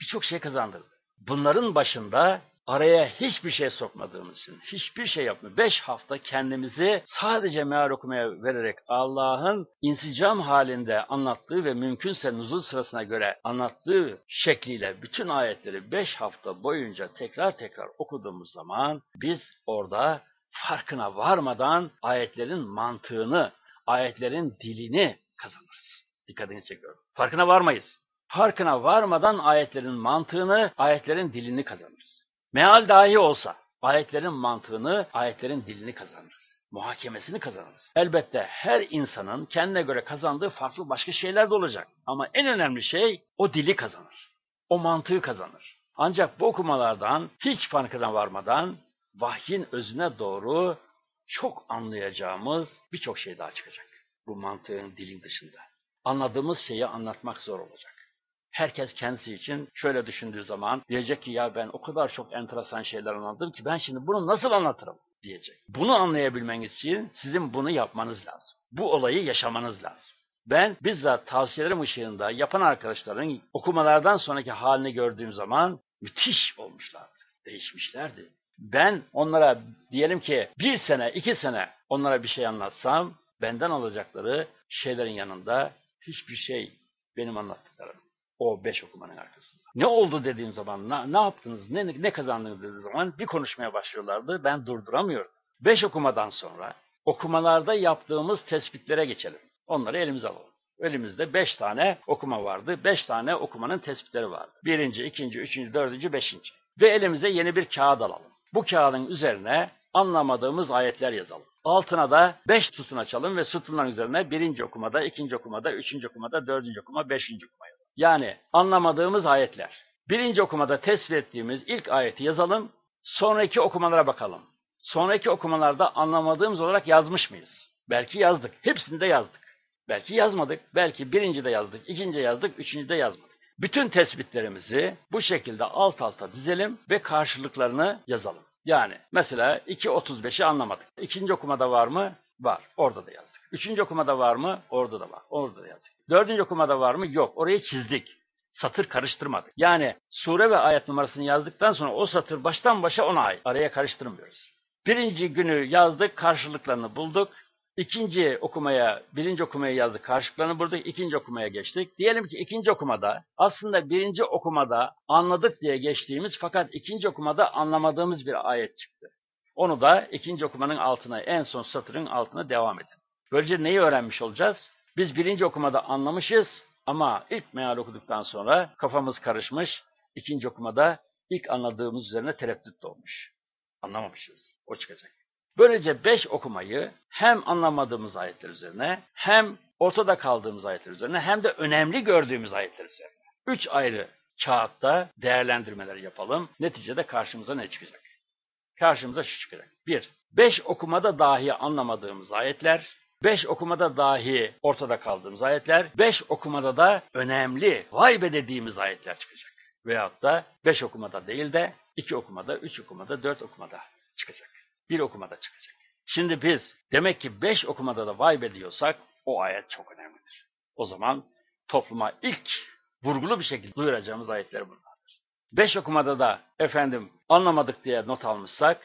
A: Birçok şey kazandırdı. Bunların başında araya hiçbir şey sokmadığımız için, hiçbir şey yapmıyor. Beş hafta kendimizi sadece meal okumaya vererek Allah'ın insicam halinde anlattığı ve mümkünse nuzul sırasına göre anlattığı şekliyle bütün ayetleri beş hafta boyunca tekrar tekrar okuduğumuz zaman biz orada farkına varmadan ayetlerin mantığını, ayetlerin dilini kazanırız. Dikkatini çekiyorum. Farkına varmayız. Farkına varmadan ayetlerin mantığını, ayetlerin dilini kazanırız. Meal dahi olsa ayetlerin mantığını, ayetlerin dilini kazanırız. Muhakemesini kazanırız. Elbette her insanın kendine göre kazandığı farklı başka şeyler de olacak. Ama en önemli şey o dili kazanır. O mantığı kazanır. Ancak bu okumalardan hiç farkına varmadan vahyin özüne doğru çok anlayacağımız birçok şey daha çıkacak. Bu mantığın dilin dışında. Anladığımız şeyi anlatmak zor olacak. Herkes kendisi için şöyle düşündüğü zaman diyecek ki ya ben o kadar çok enteresan şeyler anladım ki ben şimdi bunu nasıl anlatırım diyecek. Bunu anlayabilmeniz için sizin bunu yapmanız lazım. Bu olayı yaşamanız lazım. Ben bizzat tavsiyelerim ışığında yapan arkadaşların okumalardan sonraki halini gördüğüm zaman müthiş olmuşlardı, değişmişlerdi. Ben onlara diyelim ki bir sene, iki sene onlara bir şey anlatsam benden alacakları şeylerin yanında hiçbir şey benim anlattıklarım. O beş okumanın arkasında. Ne oldu dediğim zaman, ne, ne yaptınız, ne, ne kazandınız dediğim zaman bir konuşmaya başlıyorlardı. Ben durduramıyorum. Beş okumadan sonra okumalarda yaptığımız tespitlere geçelim. Onları elimize alalım. Elimizde beş tane okuma vardı. Beş tane okumanın tespitleri vardı. Birinci, ikinci, üçüncü, dördüncü, beşinci. Ve elimize yeni bir kağıt alalım. Bu kağıdın üzerine anlamadığımız ayetler yazalım. Altına da beş sütun açalım ve sütunların üzerine birinci okumada, ikinci okumada, üçüncü okumada, dördüncü okuma, beşinci okuma yazalım. Yani anlamadığımız ayetler. Birinci okumada tespit ettiğimiz ilk ayeti yazalım, sonraki okumalara bakalım. Sonraki okumalarda anlamadığımız olarak yazmış mıyız? Belki yazdık, hepsini de yazdık. Belki yazmadık, belki birinci de yazdık, ikinci yazdık, üçüncü de yazmadık. Bütün tespitlerimizi bu şekilde alt alta dizelim ve karşılıklarını yazalım. Yani mesela 2.35'i anlamadık. İkinci okumada var mı? Var. Orada da yazdık. Üçüncü okumada var mı? Orada da var. Orada da yazdık. Dördüncü okumada var mı? Yok. Orayı çizdik. Satır karıştırmadık. Yani sure ve ayet numarasını yazdıktan sonra o satır baştan başa ona ait. Araya karıştırmıyoruz. Birinci günü yazdık, karşılıklarını bulduk. İkinci okumaya, birinci okumaya yazdık, karşılıklarını bulduk, ikinci okumaya geçtik. Diyelim ki ikinci okumada, aslında birinci okumada anladık diye geçtiğimiz fakat ikinci okumada anlamadığımız bir ayet çıktı. Onu da ikinci okumanın altına, en son satırın altına devam edin. Böylece neyi öğrenmiş olacağız? Biz birinci okumada anlamışız ama ilk meal okuduktan sonra kafamız karışmış. İkinci okumada ilk anladığımız üzerine tereddüt olmuş. Anlamamışız. O çıkacak. Böylece beş okumayı hem anlamadığımız ayetler üzerine, hem ortada kaldığımız ayetler üzerine, hem de önemli gördüğümüz ayetler üzerine. Üç ayrı kağıtta değerlendirmeler yapalım. Neticede karşımıza ne çıkacak? Karşımıza çıkacak. Bir, beş okumada dahi anlamadığımız ayetler, beş okumada dahi ortada kaldığımız ayetler, beş okumada da önemli, vay be dediğimiz ayetler çıkacak. Veyahut da beş okumada değil de iki okumada, üç okumada, dört okumada çıkacak. Bir okumada çıkacak. Şimdi biz demek ki beş okumada da vay be diyorsak o ayet çok önemlidir. O zaman topluma ilk vurgulu bir şekilde duyuracağımız ayetler bunlardır. Beş okumada da efendim anlamadık diye not almışsak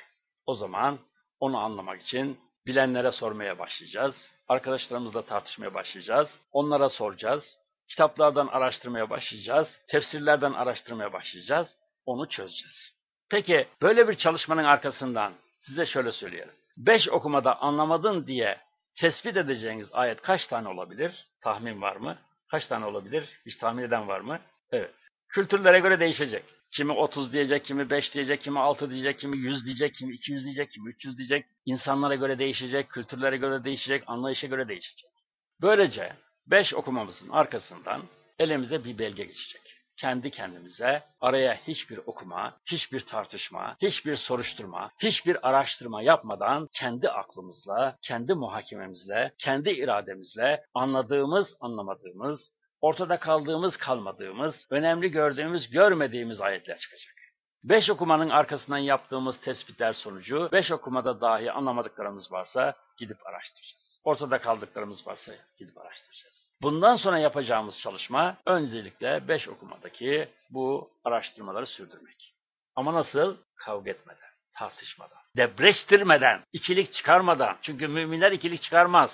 A: o zaman onu anlamak için bilenlere sormaya başlayacağız. Arkadaşlarımızla tartışmaya başlayacağız. Onlara soracağız. Kitaplardan araştırmaya başlayacağız. Tefsirlerden araştırmaya başlayacağız. Onu çözeceğiz. Peki böyle bir çalışmanın arkasından size şöyle söyleyelim. Beş okumada anlamadın diye tespit edeceğiniz ayet kaç tane olabilir? Tahmin var mı? Kaç tane olabilir? Hiç tahmin eden var mı? Evet. Kültürlere göre değişecek. Kimi 30 diyecek, kimi 5 diyecek, kimi 6 diyecek, kimi 100 diyecek, kimi 200 diyecek, kimi 300 diyecek. İnsanlara göre değişecek, kültürlere göre değişecek, anlayışa göre değişecek. Böylece 5 okumamızın arkasından elimize bir belge geçecek. Kendi kendimize araya hiçbir okuma, hiçbir tartışma, hiçbir soruşturma, hiçbir araştırma yapmadan kendi aklımızla, kendi muhakememizle, kendi irademizle anladığımız, anlamadığımız, ortada kaldığımız, kalmadığımız, önemli gördüğümüz, görmediğimiz ayetler çıkacak. Beş okumanın arkasından yaptığımız tespitler sonucu, beş okumada dahi anlamadıklarımız varsa gidip araştıracağız. Ortada kaldıklarımız varsa gidip araştıracağız. Bundan sonra yapacağımız çalışma öncelikle beş okumadaki bu araştırmaları sürdürmek. Ama nasıl? Kavga etmeden, tartışmadan, debreştirmeden, ikilik çıkarmadan. Çünkü müminler ikilik çıkarmaz,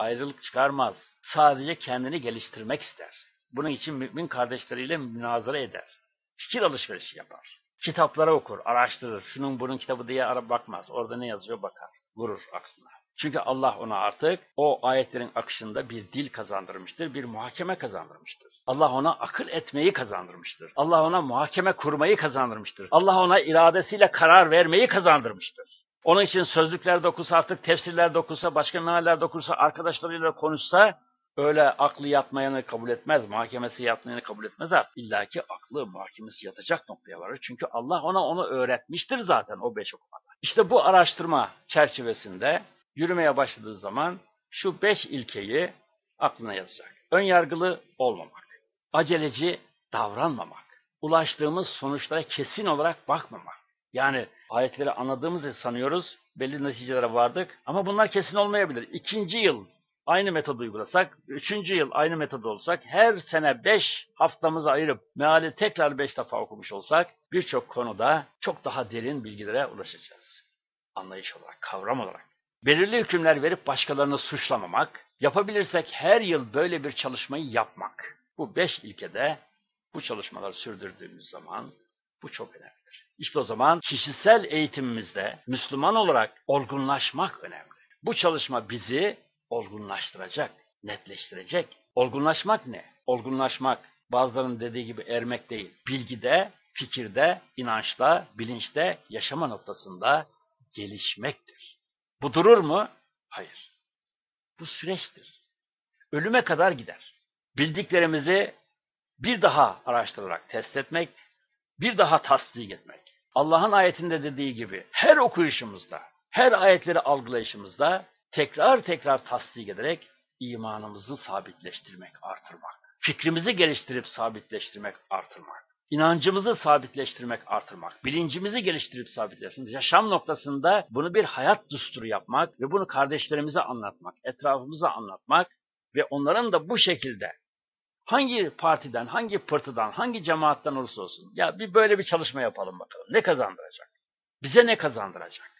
A: ayrılık çıkarmaz. Sadece kendini geliştirmek ister. Bunun için mümin kardeşleriyle münazara eder. Fikir alışverişi yapar. Kitaplara okur, araştırır. Şunun bunun kitabı diye ara bakmaz. Orada ne yazıyor bakar. Vurur aklına. Çünkü Allah ona artık o ayetlerin akışında bir dil kazandırmıştır, bir muhakeme kazandırmıştır. Allah ona akıl etmeyi kazandırmıştır. Allah ona muhakeme kurmayı kazandırmıştır. Allah ona iradesiyle karar vermeyi kazandırmıştır. Onun için sözlükler dokusa artık tefsirler dokusa, başka mealler dokursa, arkadaşlarıyla konuşsa öyle aklı yatmayanı kabul etmez, mahkemesi yatmayanı kabul etmez. İlla ki aklı, mahkemesi yatacak noktaya varır. Çünkü Allah ona onu öğretmiştir zaten o beş okumada. İşte bu araştırma çerçevesinde yürümeye başladığı zaman şu beş ilkeyi aklına yazacak. Ön yargılı olmamak, aceleci davranmamak, ulaştığımız sonuçlara kesin olarak bakmamak. Yani ayetleri anladığımızı sanıyoruz, belli neticelere vardık ama bunlar kesin olmayabilir. İkinci yıl aynı metodu uygulasak, üçüncü yıl aynı metodu olsak, her sene beş haftamızı ayırıp meali tekrar beş defa okumuş olsak, birçok konuda çok daha derin bilgilere ulaşacağız. Anlayış olarak, kavram olarak. Belirli hükümler verip başkalarını suçlamamak, yapabilirsek her yıl böyle bir çalışmayı yapmak. Bu beş ilkede bu çalışmaları sürdürdüğümüz zaman bu çok önemlidir. İşte o zaman kişisel eğitimimizde Müslüman olarak olgunlaşmak önemli. Bu çalışma bizi olgunlaştıracak, netleştirecek. Olgunlaşmak ne? Olgunlaşmak bazılarının dediği gibi ermek değil. Bilgide, fikirde, inançta, bilinçte, yaşama noktasında gelişmektir. Bu durur mu? Hayır. Bu süreçtir. Ölüme kadar gider. Bildiklerimizi bir daha araştırarak test etmek, bir daha tasdik etmek. Allah'ın ayetinde dediği gibi her okuyuşumuzda, her ayetleri algılayışımızda tekrar tekrar tasdik ederek imanımızı sabitleştirmek, artırmak. Fikrimizi geliştirip sabitleştirmek, artırmak. İnancımızı sabitleştirmek, artırmak. Bilincimizi geliştirip sabitleştirmek. Yaşam noktasında bunu bir hayat düsturu yapmak ve bunu kardeşlerimize anlatmak, etrafımıza anlatmak ve onların da bu şekilde hangi partiden, hangi pırtıdan, hangi cemaatten olursa olsun ya bir böyle bir çalışma yapalım bakalım. Ne kazandıracak? Bize ne kazandıracak?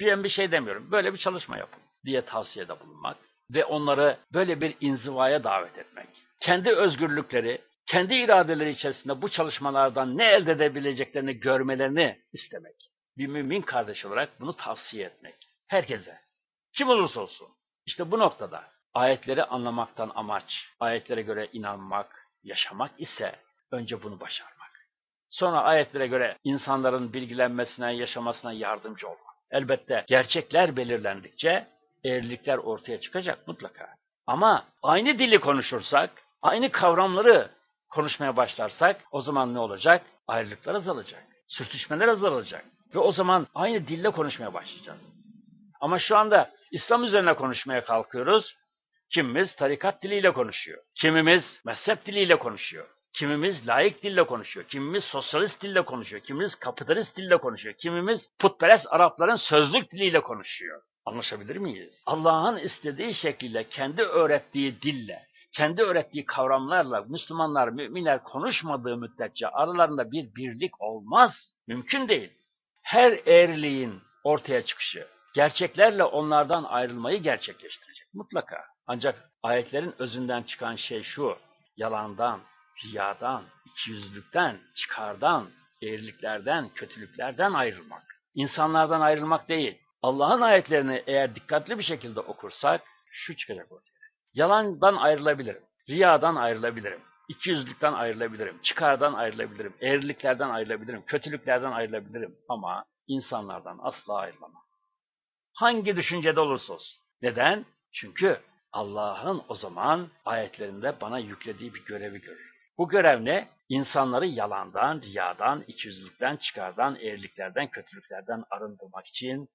A: Ben bir şey demiyorum. Böyle bir çalışma yapın diye tavsiyede bulunmak ve onları böyle bir inzivaya davet etmek. Kendi özgürlükleri, kendi iradeleri içerisinde bu çalışmalardan ne elde edebileceklerini görmelerini istemek. Bir mümin kardeş olarak bunu tavsiye etmek. Herkese. Kim olursa olsun. İşte bu noktada ayetleri anlamaktan amaç, ayetlere göre inanmak, yaşamak ise önce bunu başarmak. Sonra ayetlere göre insanların bilgilenmesine, yaşamasına yardımcı olmak. Elbette gerçekler belirlendikçe eğrilikler ortaya çıkacak mutlaka. Ama aynı dili konuşursak, aynı kavramları konuşmaya başlarsak o zaman ne olacak? Ayrılıklar azalacak. Sürtüşmeler azalacak. Ve o zaman aynı dille konuşmaya başlayacağız. Ama şu anda İslam üzerine konuşmaya kalkıyoruz. Kimimiz tarikat diliyle konuşuyor. Kimimiz mezhep diliyle konuşuyor. Kimimiz laik dille konuşuyor. Kimimiz sosyalist dille konuşuyor. Kimimiz kapitalist dille konuşuyor. Kimimiz putperest Arapların sözlük diliyle konuşuyor. Anlaşabilir miyiz? Allah'ın istediği şekilde kendi öğrettiği dille, kendi öğrettiği kavramlarla Müslümanlar, müminler konuşmadığı müddetçe aralarında bir birlik olmaz. Mümkün değil. Her eğriliğin ortaya çıkışı, gerçeklerle onlardan ayrılmayı gerçekleştirecek. Mutlaka. Ancak ayetlerin özünden çıkan şey şu, yalandan, riyadan, ikiyüzlülükten, çıkardan, eğriliklerden, kötülüklerden ayrılmak. İnsanlardan ayrılmak değil. Allah'ın ayetlerini eğer dikkatli bir şekilde okursak şu çıkacak ortaya. Yalandan ayrılabilirim, riyadan ayrılabilirim, ikiyüzlülükten ayrılabilirim, çıkardan ayrılabilirim, eğriliklerden ayrılabilirim, kötülüklerden ayrılabilirim ama insanlardan asla ayrılamam. Hangi düşüncede olursa olsun. Neden? Çünkü Allah'ın o zaman ayetlerinde bana yüklediği bir görevi görür. Bu görev ne? İnsanları yalandan, riyadan, ikiyüzlülükten, çıkardan, eğriliklerden, kötülüklerden arındırmak için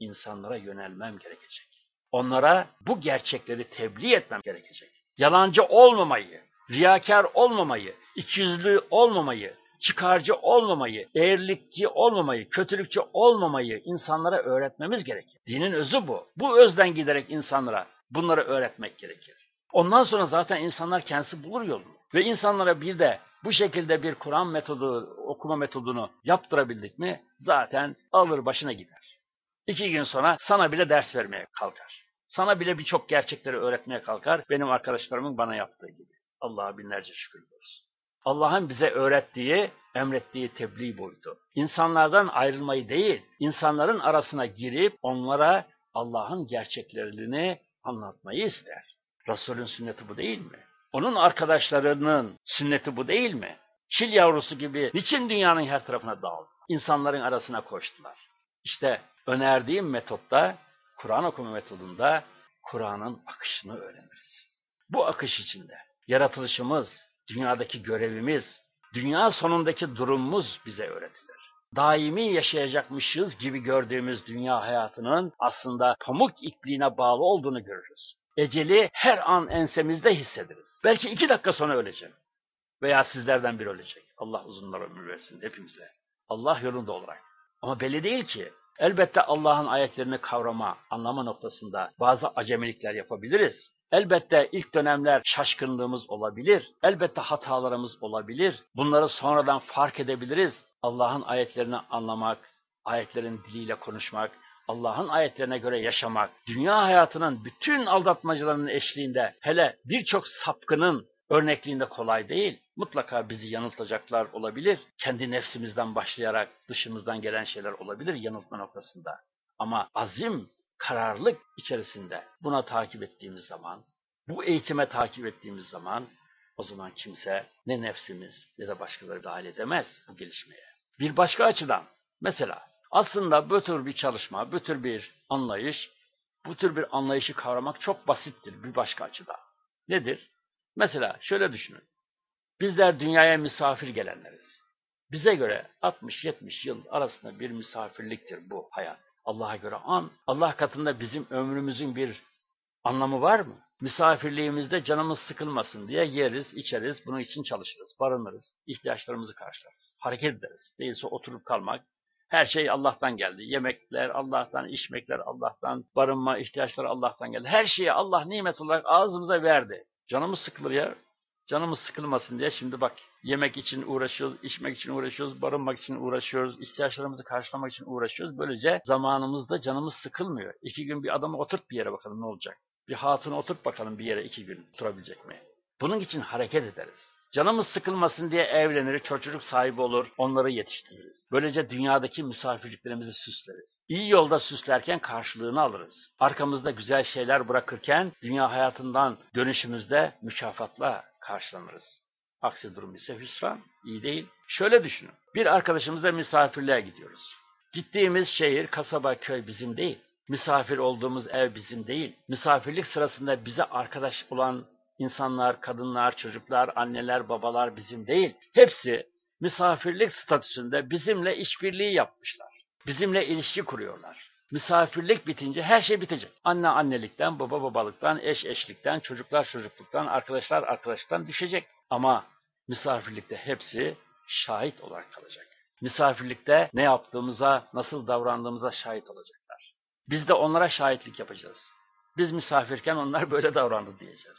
A: insanlara yönelmem gerekecek. Onlara bu gerçekleri tebliğ etmem gerekecek. Yalancı olmamayı, riyakar olmamayı, ikiyüzlü olmamayı, çıkarcı olmamayı, eğrilikçi olmamayı, kötülükçü olmamayı insanlara öğretmemiz gerekir. Dinin özü bu. Bu özden giderek insanlara bunları öğretmek gerekir. Ondan sonra zaten insanlar kendisi bulur yolunu. Ve insanlara bir de bu şekilde bir Kur'an metodu, okuma metodunu yaptırabildik mi zaten alır başına gider. İki gün sonra sana bile ders vermeye kalkar. Sana bile birçok gerçekleri öğretmeye kalkar. Benim arkadaşlarımın bana yaptığı gibi. Allah'a binlerce şükür olsun. Allah'ın bize öğrettiği, emrettiği tebliğ buydu. İnsanlardan ayrılmayı değil, insanların arasına girip onlara Allah'ın gerçeklerini anlatmayı ister. Resulün sünneti bu değil mi? Onun arkadaşlarının sünneti bu değil mi? Çil yavrusu gibi niçin dünyanın her tarafına dağıldı? İnsanların arasına koştular. İşte önerdiğim metotta, Kur'an okuma metodunda Kur'an'ın akışını öğreniriz. Bu akış içinde yaratılışımız, dünyadaki görevimiz, dünya sonundaki durumumuz bize öğretilir. Daimi yaşayacakmışız gibi gördüğümüz dünya hayatının aslında pamuk ipliğine bağlı olduğunu görürüz. Eceli her an ensemizde hissederiz. Belki iki dakika sonra öleceğim. Veya sizlerden biri ölecek. Allah uzunlar ömür versin hepimize. Allah yolunda olarak. Ama belli değil ki. Elbette Allah'ın ayetlerini kavrama, anlama noktasında bazı acemilikler yapabiliriz. Elbette ilk dönemler şaşkınlığımız olabilir. Elbette hatalarımız olabilir. Bunları sonradan fark edebiliriz. Allah'ın ayetlerini anlamak, ayetlerin diliyle konuşmak, Allah'ın ayetlerine göre yaşamak, dünya hayatının bütün aldatmacılarının eşliğinde, hele birçok sapkının örnekliğinde kolay değil. Mutlaka bizi yanıltacaklar olabilir. Kendi nefsimizden başlayarak dışımızdan gelen şeyler olabilir yanıltma noktasında. Ama azim, kararlılık içerisinde buna takip ettiğimiz zaman, bu eğitime takip ettiğimiz zaman o zaman kimse ne nefsimiz ne de başkaları dahil edemez bu gelişmeye. Bir başka açıdan mesela aslında bu tür bir çalışma, bu tür bir anlayış, bu tür bir anlayışı kavramak çok basittir bir başka açıdan. Nedir? Mesela şöyle düşünün. Bizler dünyaya misafir gelenleriz. Bize göre 60-70 yıl arasında bir misafirliktir bu hayat. Allah'a göre an, Allah katında bizim ömrümüzün bir anlamı var mı? Misafirliğimizde canımız sıkılmasın diye yeriz, içeriz, bunun için çalışırız, barınırız, ihtiyaçlarımızı karşılarız, hareket ederiz. Değilse oturup kalmak, her şey Allah'tan geldi. Yemekler Allah'tan, içmekler Allah'tan, barınma ihtiyaçları Allah'tan geldi. Her şeyi Allah nimet olarak ağzımıza verdi. Canımız sıkılır ya. Canımız sıkılmasın diye şimdi bak yemek için uğraşıyoruz, içmek için uğraşıyoruz, barınmak için uğraşıyoruz, ihtiyaçlarımızı karşılamak için uğraşıyoruz. Böylece zamanımızda canımız sıkılmıyor. İki gün bir adamı oturt bir yere bakalım ne olacak. Bir hatunu oturt bakalım bir yere iki gün oturabilecek mi? Bunun için hareket ederiz. Canımız sıkılmasın diye evlenir, çocuk sahibi olur, onları yetiştiririz. Böylece dünyadaki misafirliklerimizi süsleriz. İyi yolda süslerken karşılığını alırız. Arkamızda güzel şeyler bırakırken dünya hayatından dönüşümüzde mükafatla karşılanırız. Aksi durum ise hüsran, iyi değil. Şöyle düşünün, bir arkadaşımızla misafirliğe gidiyoruz. Gittiğimiz şehir, kasaba, köy bizim değil. Misafir olduğumuz ev bizim değil. Misafirlik sırasında bize arkadaş olan insanlar, kadınlar, çocuklar, anneler, babalar bizim değil. Hepsi misafirlik statüsünde bizimle işbirliği yapmışlar. Bizimle ilişki kuruyorlar. Misafirlik bitince her şey bitecek. Anne annelikten, baba babalıktan, eş eşlikten, çocuklar çocukluktan, arkadaşlar arkadaşlıktan düşecek. Ama misafirlikte hepsi şahit olarak kalacak. Misafirlikte ne yaptığımıza, nasıl davrandığımıza şahit olacaklar. Biz de onlara şahitlik yapacağız. Biz misafirken onlar böyle davrandı diyeceğiz.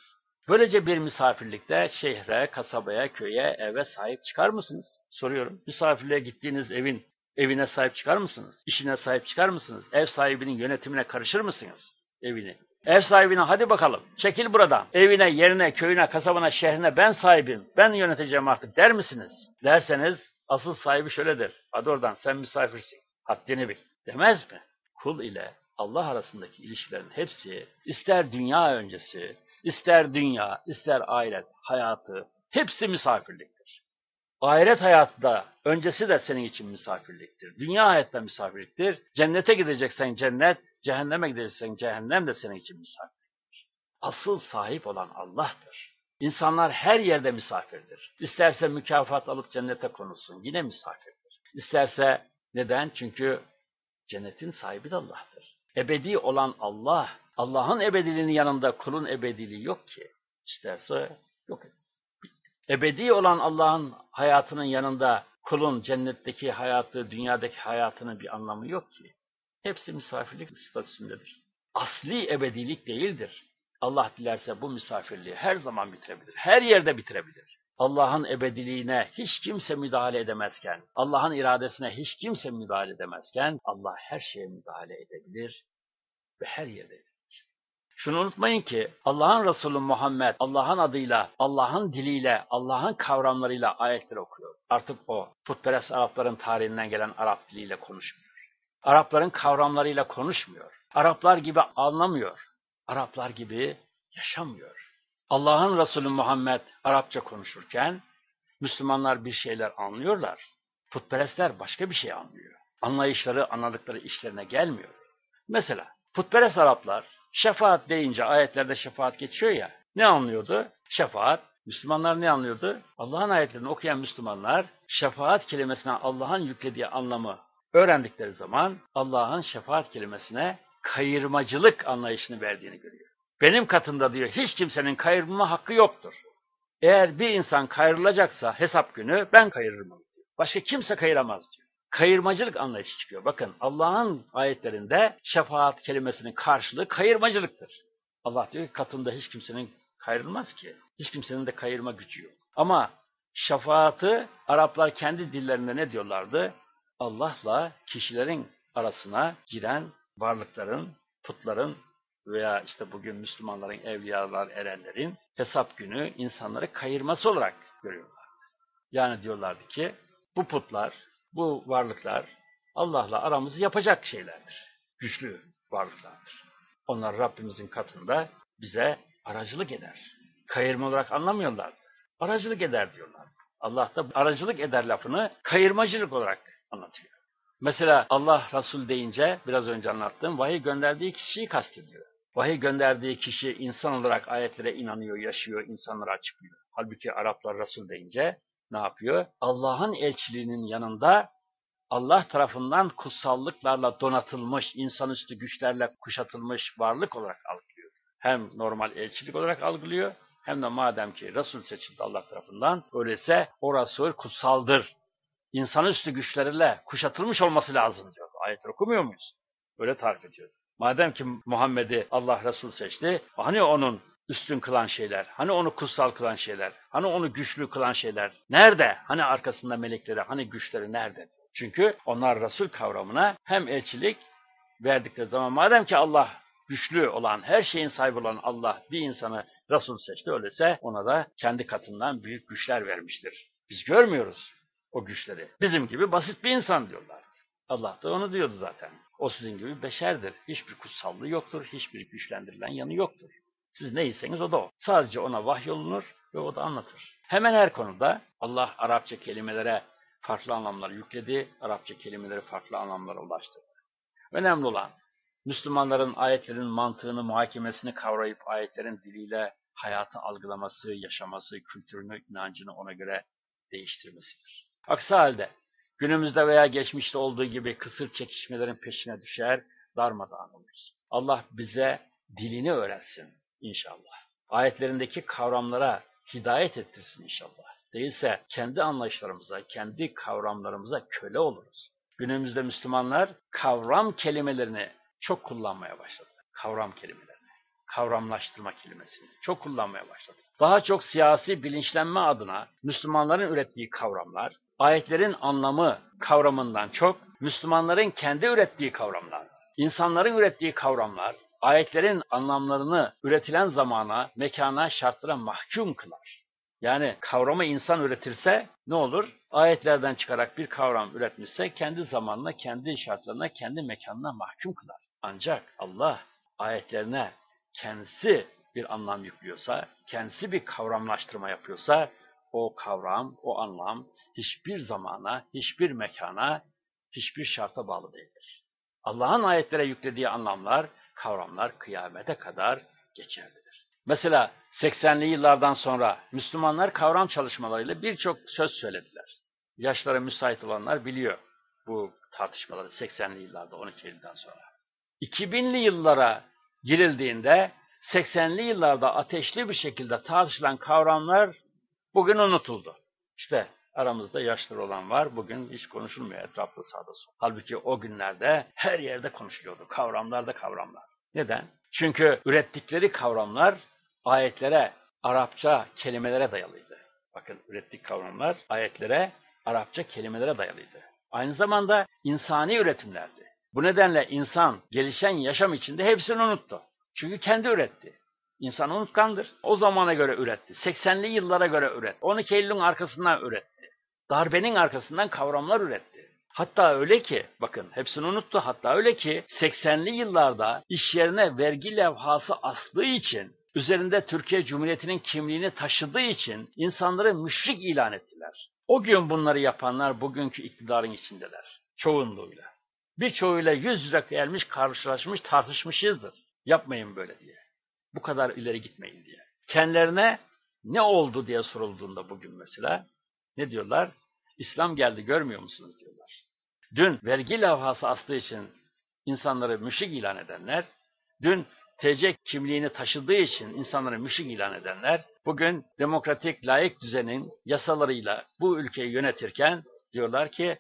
A: Böylece bir misafirlikte şehre, kasabaya, köye, eve sahip çıkar mısınız? Soruyorum. Misafirliğe gittiğiniz evin evine sahip çıkar mısınız? İşine sahip çıkar mısınız? Ev sahibinin yönetimine karışır mısınız? Evini. Ev sahibine hadi bakalım çekil buradan. Evine, yerine, köyüne, kasabana, şehrine ben sahibim. Ben yöneteceğim artık der misiniz? Derseniz asıl sahibi şöyledir. Hadi oradan sen misafirsin. Haddini bil. Demez mi? Kul ile Allah arasındaki ilişkilerin hepsi ister dünya öncesi, ister dünya, ister ahiret hayatı hepsi misafirliktir. Ahiret hayatı da öncesi de senin için misafirliktir. Dünya hayatta misafirliktir. Cennete gideceksen cennet, cehenneme gideceksen cehennem de senin için misafirliktir. Asıl sahip olan Allah'tır. İnsanlar her yerde misafirdir. İsterse mükafat alıp cennete konulsun, yine misafirdir. İsterse neden? Çünkü cennetin sahibi de Allah'tır. Ebedi olan Allah, Allah'ın ebediliğinin yanında kulun ebediliği yok ki. İsterse yok. Ebedi olan Allah'ın hayatının yanında kulun cennetteki hayatı, dünyadaki hayatının bir anlamı yok ki. Hepsi misafirlik statüsündedir. Asli ebedilik değildir. Allah dilerse bu misafirliği her zaman bitirebilir. Her yerde bitirebilir. Allah'ın ebediliğine hiç kimse müdahale edemezken, Allah'ın iradesine hiç kimse müdahale edemezken, Allah her şeye müdahale edebilir ve her yerde edebilir. Şunu unutmayın ki Allah'ın Resulü Muhammed Allah'ın adıyla, Allah'ın diliyle, Allah'ın kavramlarıyla ayetler okuyor. Artık o putperest Arapların tarihinden gelen Arap diliyle konuşmuyor. Arapların kavramlarıyla konuşmuyor. Araplar gibi anlamıyor. Araplar gibi yaşamıyor. Allah'ın Resulü Muhammed Arapça konuşurken Müslümanlar bir şeyler anlıyorlar. Putperestler başka bir şey anlıyor. Anlayışları, anladıkları işlerine gelmiyor. Mesela putperest Araplar şefaat deyince ayetlerde şefaat geçiyor ya. Ne anlıyordu? Şefaat. Müslümanlar ne anlıyordu? Allah'ın ayetlerini okuyan Müslümanlar şefaat kelimesine Allah'ın yüklediği anlamı öğrendikleri zaman Allah'ın şefaat kelimesine kayırmacılık anlayışını verdiğini görüyor. Benim katımda diyor hiç kimsenin kayırma hakkı yoktur. Eğer bir insan kayırılacaksa hesap günü ben kayırırım. Başka kimse kayıramaz diyor. Kayırmacılık anlayışı çıkıyor. Bakın Allah'ın ayetlerinde şefaat kelimesinin karşılığı kayırmacılıktır. Allah diyor ki katında hiç kimsenin kayırılmaz ki. Hiç kimsenin de kayırma gücü yok. Ama şefaatı Araplar kendi dillerinde ne diyorlardı? Allah'la kişilerin arasına giren varlıkların, putların veya işte bugün Müslümanların, evliyalar, erenlerin hesap günü insanları kayırması olarak görüyorlar. Yani diyorlardı ki bu putlar, bu varlıklar Allah'la aramızı yapacak şeylerdir. Güçlü varlıklardır. Onlar Rabbimizin katında bize aracılık eder. Kayırma olarak anlamıyorlar. Aracılık eder diyorlar. Allah da aracılık eder lafını kayırmacılık olarak anlatıyor. Mesela Allah Resul deyince biraz önce anlattığım vahiy gönderdiği kişiyi kastediyor. Vahiy gönderdiği kişi insan olarak ayetlere inanıyor, yaşıyor, insanlara açıklıyor. Halbuki Araplar Resul deyince ne yapıyor? Allah'ın elçiliğinin yanında Allah tarafından kutsallıklarla donatılmış, insanüstü güçlerle kuşatılmış varlık olarak algılıyor. Hem normal elçilik olarak algılıyor, hem de madem ki Resul seçildi Allah tarafından, öyleyse o Resul kutsaldır. İnsanüstü güçlerle kuşatılmış olması lazım diyor. Ayet okumuyor muyuz? Böyle tarif ediyor. Madem ki Muhammed'i Allah Resul seçti, hani onun üstün kılan şeyler, hani onu kutsal kılan şeyler, hani onu güçlü kılan şeyler nerede? Hani arkasında melekleri, hani güçleri nerede? Çünkü onlar Resul kavramına hem elçilik verdikleri zaman madem ki Allah güçlü olan, her şeyin sahibi olan Allah bir insanı Resul seçti öyleyse ona da kendi katından büyük güçler vermiştir. Biz görmüyoruz o güçleri. Bizim gibi basit bir insan diyorlar. Allah da onu diyordu zaten. O sizin gibi beşerdir. Hiçbir kutsallığı yoktur, hiçbir güçlendirilen yanı yoktur. Siz neyseniz o da o. Sadece ona vahyolunur ve o da anlatır. Hemen her konuda Allah Arapça kelimelere farklı anlamlar yükledi, Arapça kelimeleri farklı anlamlara ulaştırdı. Önemli olan Müslümanların ayetlerin mantığını, muhakemesini kavrayıp ayetlerin diliyle hayatı algılaması, yaşaması, kültürünü, inancını ona göre değiştirmesidir. Aksi halde günümüzde veya geçmişte olduğu gibi kısır çekişmelerin peşine düşer, darmadağın oluruz. Allah bize dilini öğretsin inşallah. Ayetlerindeki kavramlara hidayet ettirsin inşallah. Değilse kendi anlayışlarımıza, kendi kavramlarımıza köle oluruz. Günümüzde Müslümanlar kavram kelimelerini çok kullanmaya başladı. Kavram kelimelerini, kavramlaştırma kelimesini çok kullanmaya başladı. Daha çok siyasi bilinçlenme adına Müslümanların ürettiği kavramlar, ayetlerin anlamı kavramından çok Müslümanların kendi ürettiği kavramlar, insanların ürettiği kavramlar, ayetlerin anlamlarını üretilen zamana, mekana, şartlara mahkum kılar. Yani kavramı insan üretirse ne olur? Ayetlerden çıkarak bir kavram üretmişse kendi zamanına, kendi şartlarına, kendi mekanına mahkum kılar. Ancak Allah ayetlerine kendisi bir anlam yüklüyorsa, kendisi bir kavramlaştırma yapıyorsa o kavram, o anlam hiçbir zamana, hiçbir mekana, hiçbir şarta bağlı değildir. Allah'ın ayetlere yüklediği anlamlar, kavramlar kıyamete kadar geçerlidir. Mesela 80'li yıllardan sonra Müslümanlar kavram çalışmalarıyla birçok söz söylediler. Yaşlara müsait olanlar biliyor bu tartışmaları 80'li yıllarda 12 Eylül'den sonra. 2000'li yıllara girildiğinde 80'li yıllarda ateşli bir şekilde tartışılan kavramlar bugün unutuldu. İşte aramızda yaşlı olan var, bugün hiç konuşulmuyor etrafta sağda solda. Halbuki o günlerde her yerde konuşuluyordu, kavramlarda kavramlar. Neden? Çünkü ürettikleri kavramlar ayetlere, Arapça kelimelere dayalıydı. Bakın ürettik kavramlar ayetlere, Arapça kelimelere dayalıydı. Aynı zamanda insani üretimlerdi. Bu nedenle insan gelişen yaşam içinde hepsini unuttu. Çünkü kendi üretti. İnsan unutkandır. O zamana göre üretti. 80'li yıllara göre üretti. 12 Eylül'ün arkasından üretti. Darbenin arkasından kavramlar üretti. Hatta öyle ki, bakın hepsini unuttu, hatta öyle ki 80'li yıllarda iş yerine vergi levhası astığı için, üzerinde Türkiye Cumhuriyeti'nin kimliğini taşıdığı için insanları müşrik ilan ettiler. O gün bunları yapanlar bugünkü iktidarın içindeler. Çoğunluğuyla. Birçoğuyla yüz yüze gelmiş, karşılaşmış, tartışmışızdır. Yapmayın böyle diye. Bu kadar ileri gitmeyin diye. Kendilerine ne oldu diye sorulduğunda bugün mesela ne diyorlar? İslam geldi görmüyor musunuz diyorlar. Dün vergi levhası astığı için insanları müşrik ilan edenler, dün TC kimliğini taşıdığı için insanları müşrik ilan edenler, bugün demokratik layık düzenin yasalarıyla bu ülkeyi yönetirken diyorlar ki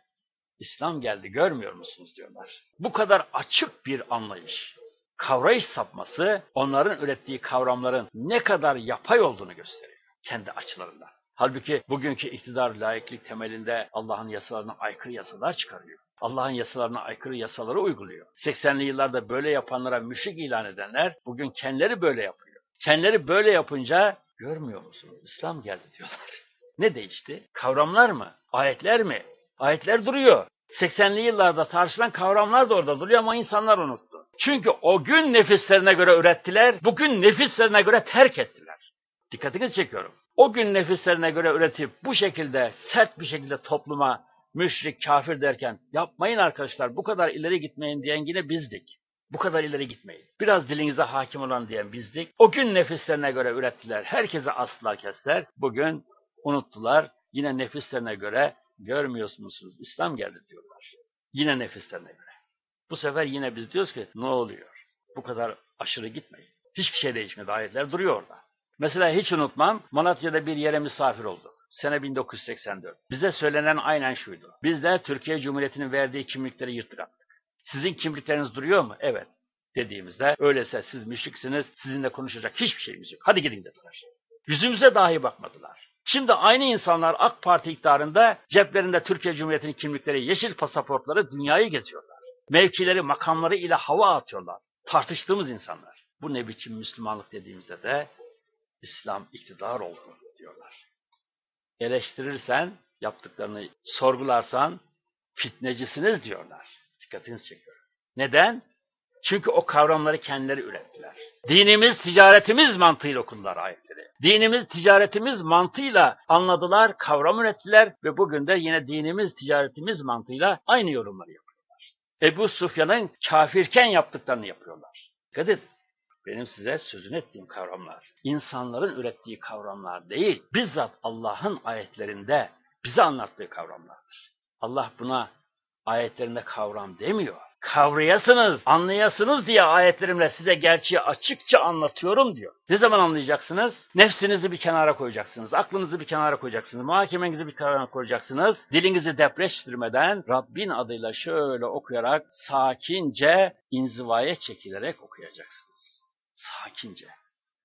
A: İslam geldi görmüyor musunuz diyorlar. Bu kadar açık bir anlayış, kavrayış sapması onların ürettiği kavramların ne kadar yapay olduğunu gösteriyor kendi açılarından. Halbuki bugünkü iktidar laiklik temelinde Allah'ın yasalarına aykırı yasalar çıkarıyor. Allah'ın yasalarına aykırı yasaları uyguluyor. 80'li yıllarda böyle yapanlara müşrik ilan edenler bugün kendileri böyle yapıyor. Kendileri böyle yapınca görmüyor musunuz? İslam geldi diyorlar. <laughs> Ne değişti? Kavramlar mı? Ayetler mi? Ayetler duruyor. 80'li yıllarda tartışılan kavramlar da orada duruyor ama insanlar unuttu. Çünkü o gün nefislerine göre ürettiler, bugün nefislerine göre terk ettiler. Dikkatinizi çekiyorum. O gün nefislerine göre üretip bu şekilde sert bir şekilde topluma müşrik, kafir derken yapmayın arkadaşlar bu kadar ileri gitmeyin diyen yine bizdik. Bu kadar ileri gitmeyin. Biraz dilinize hakim olan diyen bizdik. O gün nefislerine göre ürettiler. Herkese astılar kestiler. Bugün unuttular. Yine nefislerine göre görmüyorsunuz İslam geldi diyorlar. Yine nefislerine göre. Bu sefer yine biz diyoruz ki ne oluyor? Bu kadar aşırı gitmeyin. Hiçbir şey değişmedi. Ayetler duruyor orada. Mesela hiç unutmam Malatya'da bir yere misafir olduk. Sene 1984. Bize söylenen aynen şuydu. Bizler Türkiye Cumhuriyeti'nin verdiği kimlikleri yırttık attık. Sizin kimlikleriniz duruyor mu? Evet. Dediğimizde öyleyse siz müşriksiniz, sizinle konuşacak hiçbir şeyimiz yok. Hadi gidin dediler. Yüzümüze dahi bakmadılar. Şimdi aynı insanlar AK Parti iktidarında ceplerinde Türkiye Cumhuriyeti'nin kimlikleri, yeşil pasaportları dünyayı geziyorlar. Mevkileri, makamları ile hava atıyorlar. Tartıştığımız insanlar. Bu ne biçim Müslümanlık dediğimizde de İslam iktidar oldu diyorlar. Eleştirirsen, yaptıklarını sorgularsan fitnecisiniz diyorlar. Dikkatinizi çekiyorum. Neden? Çünkü o kavramları kendileri ürettiler. Dinimiz, ticaretimiz mantığıyla okudular ayetleri. Dinimiz, ticaretimiz mantığıyla anladılar, kavram ürettiler ve bugün de yine dinimiz, ticaretimiz mantığıyla aynı yorumları yapıyorlar. Ebu Sufyan'ın kafirken yaptıklarını yapıyorlar. Dikkat edin. Benim size sözünü ettiğim kavramlar, insanların ürettiği kavramlar değil, bizzat Allah'ın ayetlerinde bize anlattığı kavramlardır. Allah buna ayetlerinde kavram demiyor. Kavrayasınız, anlayasınız diye ayetlerimle size gerçeği açıkça anlatıyorum diyor. Ne zaman anlayacaksınız? Nefsinizi bir kenara koyacaksınız, aklınızı bir kenara koyacaksınız, muhakemenizi bir kenara koyacaksınız. Dilinizi depreştirmeden Rabbin adıyla şöyle okuyarak sakince inzivaya çekilerek okuyacaksınız. Sakince.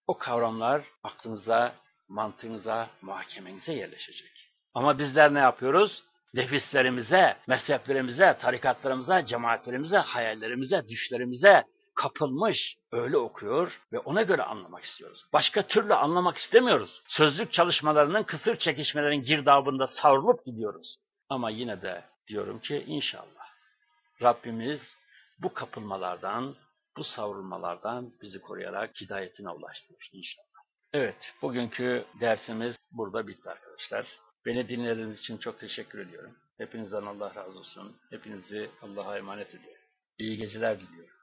A: O kavramlar aklınıza, mantığınıza, muhakemenize yerleşecek. Ama bizler ne yapıyoruz? Nefislerimize, mezheplerimize, tarikatlarımıza, cemaatlerimize, hayallerimize, düşlerimize kapılmış öyle okuyor ve ona göre anlamak istiyoruz. Başka türlü anlamak istemiyoruz. Sözlük çalışmalarının kısır çekişmelerin girdabında savrulup gidiyoruz. Ama yine de diyorum ki inşallah Rabbimiz bu kapılmalardan, bu savrulmalardan bizi koruyarak hidayetine ulaştırır inşallah. Evet, bugünkü dersimiz burada bitti arkadaşlar. Beni dinlediğiniz için çok teşekkür ediyorum. Hepinizden Allah razı olsun. Hepinizi Allah'a emanet ediyorum. İyi geceler diliyorum.